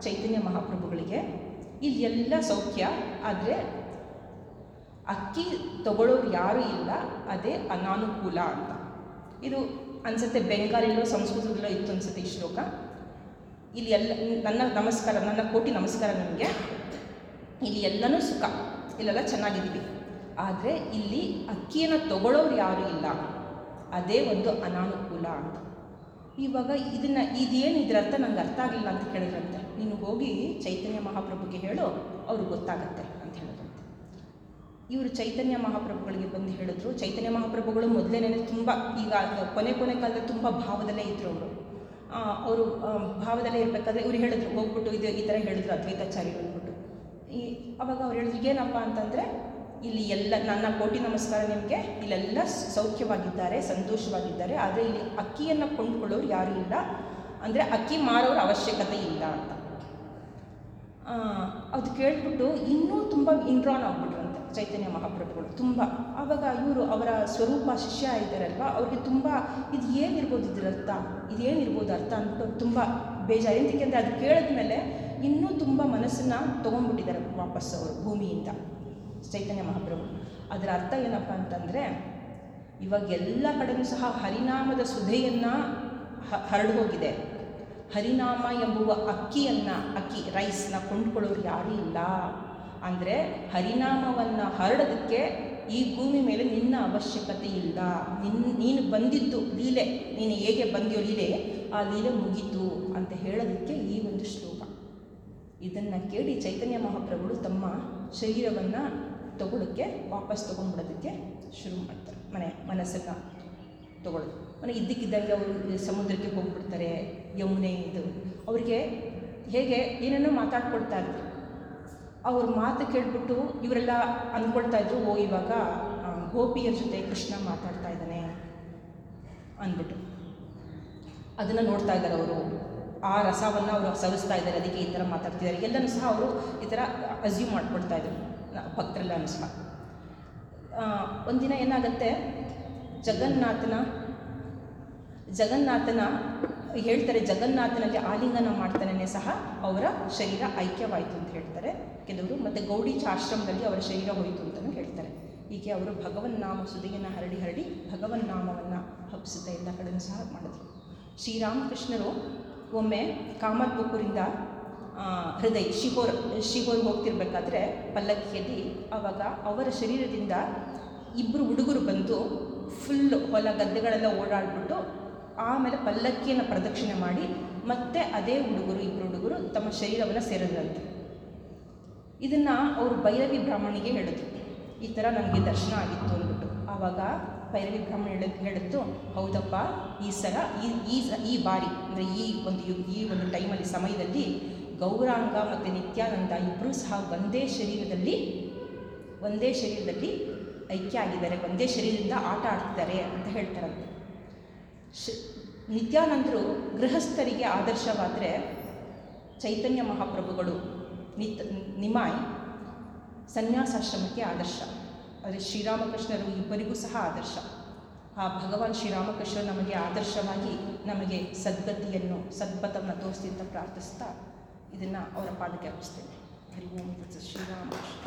ಚೈತನ್ಯ ಮಹಾಪ್ರಭುಗಳಿಗೆ ಇಲ್ಲಿ ಎಲ್ಲ ಸೌಖ್ಯ, ಆದರೆ ಅಕ್ಕಿ ತಗೊಳ್ಳೋರು ಯಾರೂ ಇಲ್ಲ, ಅದೇ ಅನಾನುಕೂಲ ಅಂತ. ಇದು ಅನ್ಸುತ್ತೆ, ಬೆಂಗಾಲಿಲೋ ಸಂಸ್ಕೃತದಲ್ಲೋ ಇತ್ತು ಅನ್ಸುತ್ತೆ ಈ ಶ್ಲೋಕ. ಇಲ್ಲಿ ಎಲ್ಲ, ನನ್ನ ನಮಸ್ಕಾರ, ನನ್ನ ಕೋಟಿ ನಮಸ್ಕಾರ ನಿಮಗೆ. ಇಲ್ಲಿ ಎಲ್ಲನೂ ಸುಖ, ಇಲ್ಲೆಲ್ಲ ಚೆನ್ನಾಗಿದ್ದೀವಿ. ಆದರೆ ಇಲ್ಲಿ ಅಕ್ಕಿಯನ್ನು ತಗೊಳ್ಳೋರು ಯಾರೂ ಇಲ್ಲ, ಅದೇ ಒಂದು ಅನಾನುಕೂಲ ಅಂತ. ಇವಾಗ ಇದನ್ನು, ಇದೇನು ಇದರ ಅರ್ಥ ನಂಗೆ ಅರ್ಥ ಆಗಲಿಲ್ಲ ಅಂತ ಕೇಳಿದ್ರಂತೆ. ನೀನು ಹೋಗಿ ಚೈತನ್ಯ ಮಹಾಪ್ರಭುಗೆ ಹೇಳು, ಅವ್ರಿಗೆ ಗೊತ್ತಾಗತ್ತೆ ಅಂತ ಹೇಳಿದ್ರಂತೆ ಇವರು ಚೈತನ್ಯ ಮಹಾಪ್ರಭುಗಳಿಗೆ ಬಂದು ಹೇಳಿದ್ರು. ಚೈತನ್ಯ ಮಹಾಪ್ರಭುಗಳು ಮೊದಲೇನೇ ತುಂಬ, ಈಗ ಕೊನೆ ಕೊನೆ ಕಾಲದಲ್ಲಿ ತುಂಬ ಭಾವದಲ್ಲೇ ಇದ್ದರು ಅವರು. ಅವರು ಭಾವದಲ್ಲೇ ಇರಬೇಕಾದ್ರೆ ಇವ್ರು ಹೇಳಿದ್ರು, ಹೋಗ್ಬಿಟ್ಟು ಇದು ಈ ಥರ ಹೇಳಿದ್ರು, ಅದ್ವೈತಾಚಾರ್ಯರು ಅಂದ್ಬಿಟ್ಟು. ಈ, ಅವಾಗ ಅವ್ರು ಹೇಳಿದ್ರು, ಏನಪ್ಪ ಅಂತಂದರೆ, ಇಲ್ಲಿ ಎಲ್ಲ, ನನ್ನ ಕೋಟಿ ನಮಸ್ಕಾರ ನಿಮಗೆ, ಇಲ್ಲೆಲ್ಲ ಸೌಖ್ಯವಾಗಿದ್ದಾರೆ, ಸಂತೋಷವಾಗಿದ್ದಾರೆ, ಆದರೆ ಇಲ್ಲಿ ಅಕ್ಕಿಯನ್ನು ಕೊಂಡ್ಕೊಳ್ಳೋರು ಯಾರೂ ಇಲ್ಲ. ಅಂದರೆ ಅಕ್ಕಿ ಮಾರೋರ ಅವಶ್ಯಕತೆ ಇಲ್ಲ ಅಂತ. ಅದು ಕೇಳ್ಬಿಟ್ಟು ಇನ್ನೂ ತುಂಬ ಇನ್ಡ್ರಾನ್ ಆಗ್ಬಿಟ್ರಂತೆ ಚೈತನ್ಯ ಮಹಾಪ್ರಭುಗಳು ತುಂಬ. ಆವಾಗ ಇವರು ಅವರ ಸ್ವರೂಪ ಶಿಷ್ಯ ಇದ್ದಾರಲ್ವ? ಅವ್ರಿಗೆ ತುಂಬ ಇದು ಏನಿರ್ಬೋದು ಇದ್ರ ಅರ್ಥ? ಇದೇನಿರ್ಬೋದು ಅರ್ಥ ಅಂದ್ಬಿಟ್ಟು ತುಂಬ ಬೇಜಾರು. ಏಕೆಂದರೆ ಅದು ಕೇಳಿದ್ಮೇಲೆ ಇನ್ನೂ ತುಂಬ ಮನಸ್ಸನ್ನು ತೊಗೊಂಡ್ಬಿಟ್ಟಿದ್ದಾರೆ ವಾಪಸ್ ಅವರು ಭೂಮಿಯಿಂದ. ಚೈತನ್ಯ ಮಹಾಪ್ರಭು. ಅದರ ಅರ್ಥ ಏನಪ್ಪ ಅಂತಂದರೆ ಇವಾಗ ಎಲ್ಲ ಕಡೆಯೂ ಸಹ ಹರಿನಾಮದ ಸುಧೆಯನ್ನು ಹರಡು ಹೋಗಿದೆ ಹರಿನಾಮ ಎಂಬುವ ಅಕ್ಕಿಯನ್ನು, ಅಕ್ಕಿ ರೈಸ್ನ ಕೊಂಡ್ಕೊಳ್ಳೋರು ಯಾರೂ ಇಲ್ಲ. ಅಂದರೆ ಹರಿನಾಮವನ್ನು ಹರಡೋದಕ್ಕೆ ಈ ಭೂಮಿ ಮೇಲೆ ನಿನ್ನ ಅವಶ್ಯಕತೆ ಇಲ್ಲ. ನಿನ್ನ ನೀನು ಬಂದಿದ್ದು ಲೀಲೆ, ನೀನು ಹೇಗೆ ಬಂದಿಯೋ ಲೀಲೆ, ಆ ಲೀಲೆ ಮುಗೀತು ಅಂತ ಹೇಳೋದಕ್ಕೆ ಈ ಒಂದು ಶ್ಲೋಕ. ಇದನ್ನು ಕೇಳಿ ಚೈತನ್ಯ ಮಹಾಪ್ರಭುಗಳು ತಮ್ಮ ಶರೀರವನ್ನು ತಗೊಳ್ಳೋಕ್ಕೆ ವಾಪಸ್ ತೊಗೊಂಡ್ಬಿಡೋದಕ್ಕೆ ಶುರು ಮಾಡ್ತಾರೆ. ಮನೆ, ಮನಸ್ಸನ್ನು ತಗೊಳ್ಳೋದು ಮನೆ ಇದ್ದಕ್ಕಿದ್ದಂಗೆ ಅವರು ಸಮುದ್ರಕ್ಕೆ ಹೋಗ್ಬಿಡ್ತಾರೆ. ಯಮುನೆ ಇದು. ಅವರಿಗೆ ಹೇಗೆ ಏನೇನೋ ಮಾತಾಡ್ಕೊಳ್ತಾ ಇದ್ರು. ಅವ್ರ ಮಾತು ಕೇಳ್ಬಿಟ್ಟು ಇವರೆಲ್ಲ ಅಂದ್ಕೊಳ್ತಾ ಇದ್ರು, ಓ, ಇವಾಗ ಗೋಪಿಯರ ಜೊತೆ ಕೃಷ್ಣ ಮಾತಾಡ್ತಾ ಇದ್ದಾನೆ ಅಂದ್ಬಿಟ್ಟು. ಅದನ್ನು ನೋಡ್ತಾ ಇದ್ದಾರೆ ಅವರು. ಆ ರಸವನ್ನು ಅವರು ಸವಿಸ್ತಾ ಇದ್ದಾರೆ, ಅದಕ್ಕೆ ಈ ಥರ ಮಾತಾಡ್ತಿದ್ದಾರೆ. ಎಲ್ಲನೂ ಸಹ ಅವರು ಈ ಥರ ಅಸ್ಯೂಮ್ ಮಾಡ್ಕೊಳ್ತಾ ಇದ್ರು, ಭಕ್ತರೆಲ್ಲ ಸಹ. ಒಂದಿನ ಏನಾಗುತ್ತೆ, ಜಗನ್ನಾಥನ ಜಗನ್ನಾಥನ ಹೇಳ್ತಾರೆ, ಜಗನ್ನಾಥನಲ್ಲಿ ಆಲಿಂಗನ ಮಾಡ್ತಾನೆ ಸಹ ಅವರ ಶರೀರ ಐಕ್ಯವಾಯಿತು ಅಂತ ಹೇಳ್ತಾರೆ. ಕೆಲವರು ಮತ್ತು ಗೌಡೀಚ ಆಶ್ರಮದಲ್ಲಿ ಅವರ ಶರೀರ ಹೋಯಿತು ಅಂತಲೂ ಹೇಳ್ತಾರೆ. ಹೀಗೆ ಅವರು ಭಗವನ್ ನಾಮ ಸುದಿಯನ್ನು ಹರಡಿ ಹರಡಿ ಭಗವನ್ ನಾಮವನ್ನು ಹಬ್ಬಿಸುತ್ತಾ ಎಲ್ಲ ಕಡೆಯೂ ಸಹ ಮಾಡಿದ್ರು. ಶ್ರೀರಾಮಕೃಷ್ಣರು ಒಮ್ಮೆ ಕಾಮತ್ಪುಕೂರಿಂದ ಹೃದಯ ಶಿಹೋರ್ ಶಿಹೋರ್ ಹೋಗ್ತಿರ್ಬೇಕಾದ್ರೆ ಪಲ್ಲಕ್ಕಿಯಲ್ಲಿ ಆವಾಗ ಅವರ ಶರೀರದಿಂದ ಇಬ್ಬರು ಹುಡುಗರು ಬಂದು ಫುಲ್ ಹೊಲ ಗದ್ದೆಗಳೆಲ್ಲ ಓಡಾಡ್ಬಿಟ್ಟು ಆಮೇಲೆ ಪಲ್ಲಕ್ಕಿಯನ್ನು ಪ್ರದಕ್ಷಿಣೆ ಮಾಡಿ ಮತ್ತೆ ಅದೇ ಹುಡುಗರು ಇಬ್ಬರು ಹುಡುಗರು ತಮ್ಮ ಶರೀರವನ್ನು ಸೇರಿದ್ರಂತೆ ಇದನ್ನು ಅವರು ಭೈರವಿ ಬ್ರಾಹ್ಮಣಿಗೆ ಹೇಳಿದ್ರು. ಈ ಥರ ನನಗೆ ದರ್ಶನ ಆಗಿತ್ತು ಅಂದ್ಬಿಟ್ಟು. ಆವಾಗ ಭೈರವಿ ಬ್ರಾಹ್ಮಣ ಹೇಳ ಹೇಳಿತ್ತು ಹೌದಪ್ಪ, ಈ ಸಲ, ಈ ಈ ಈ ಬಾರಿ, ಅಂದರೆ ಈ ಒಂದು ಯು- ಈ ಒಂದು ಟೈಮಲ್ಲಿ, ಸಮಯದಲ್ಲಿ ಗೌರಾಂಗ ಮತ್ತು ನಿತ್ಯಾನಂದ ಇಬ್ಬರೂ ಸಹ ಒಂದೇ ಶರೀರದಲ್ಲಿ ಒಂದೇ ಶರೀರದಲ್ಲಿ ಐಕ್ಯ ಆಗಿದ್ದಾರೆ, ಒಂದೇ ಶರೀರದಿಂದ ಆಟ ಆಡ್ತಿದ್ದಾರೆ ಅಂತ ಹೇಳ್ತಾರಂತೆ. ಶ, ನಿತ್ಯಾನಂದರು ಗೃಹಸ್ಥರಿಗೆ ಆದರ್ಶವಾದರೆ ಚೈತನ್ಯ ಮಹಾಪ್ರಭುಗಳು ನಿತ್, ನಿಮಾಯ್ ಸನ್ಯಾಸಾಶ್ರಮಕ್ಕೆ ಆದರ್ಶ. ಆದರೆ ಶ್ರೀರಾಮಕೃಷ್ಣರು ಇಬ್ಬರಿಗೂ ಸಹ ಆದರ್ಶ. ಆ ಭಗವಾನ್ ಶ್ರೀರಾಮಕೃಷ್ಣ ನಮಗೆ ಆದರ್ಶವಾಗಿ ನಮಗೆ ಸದ್ಗತಿಯನ್ನು ಸದ್ಭತವನ್ನು ತೋರಿಸಿ ಅಂತ ಪ್ರಾರ್ಥಿಸ್ತಾ ಇದನ್ನು ಅವರ ಪಾದಕ್ಕೆ ಅರ್ಪಿಸ್ತೇನೆ. ಹರಿ ಓಂ ಶ್ರೀರಾಮಕೃಷ್ಣ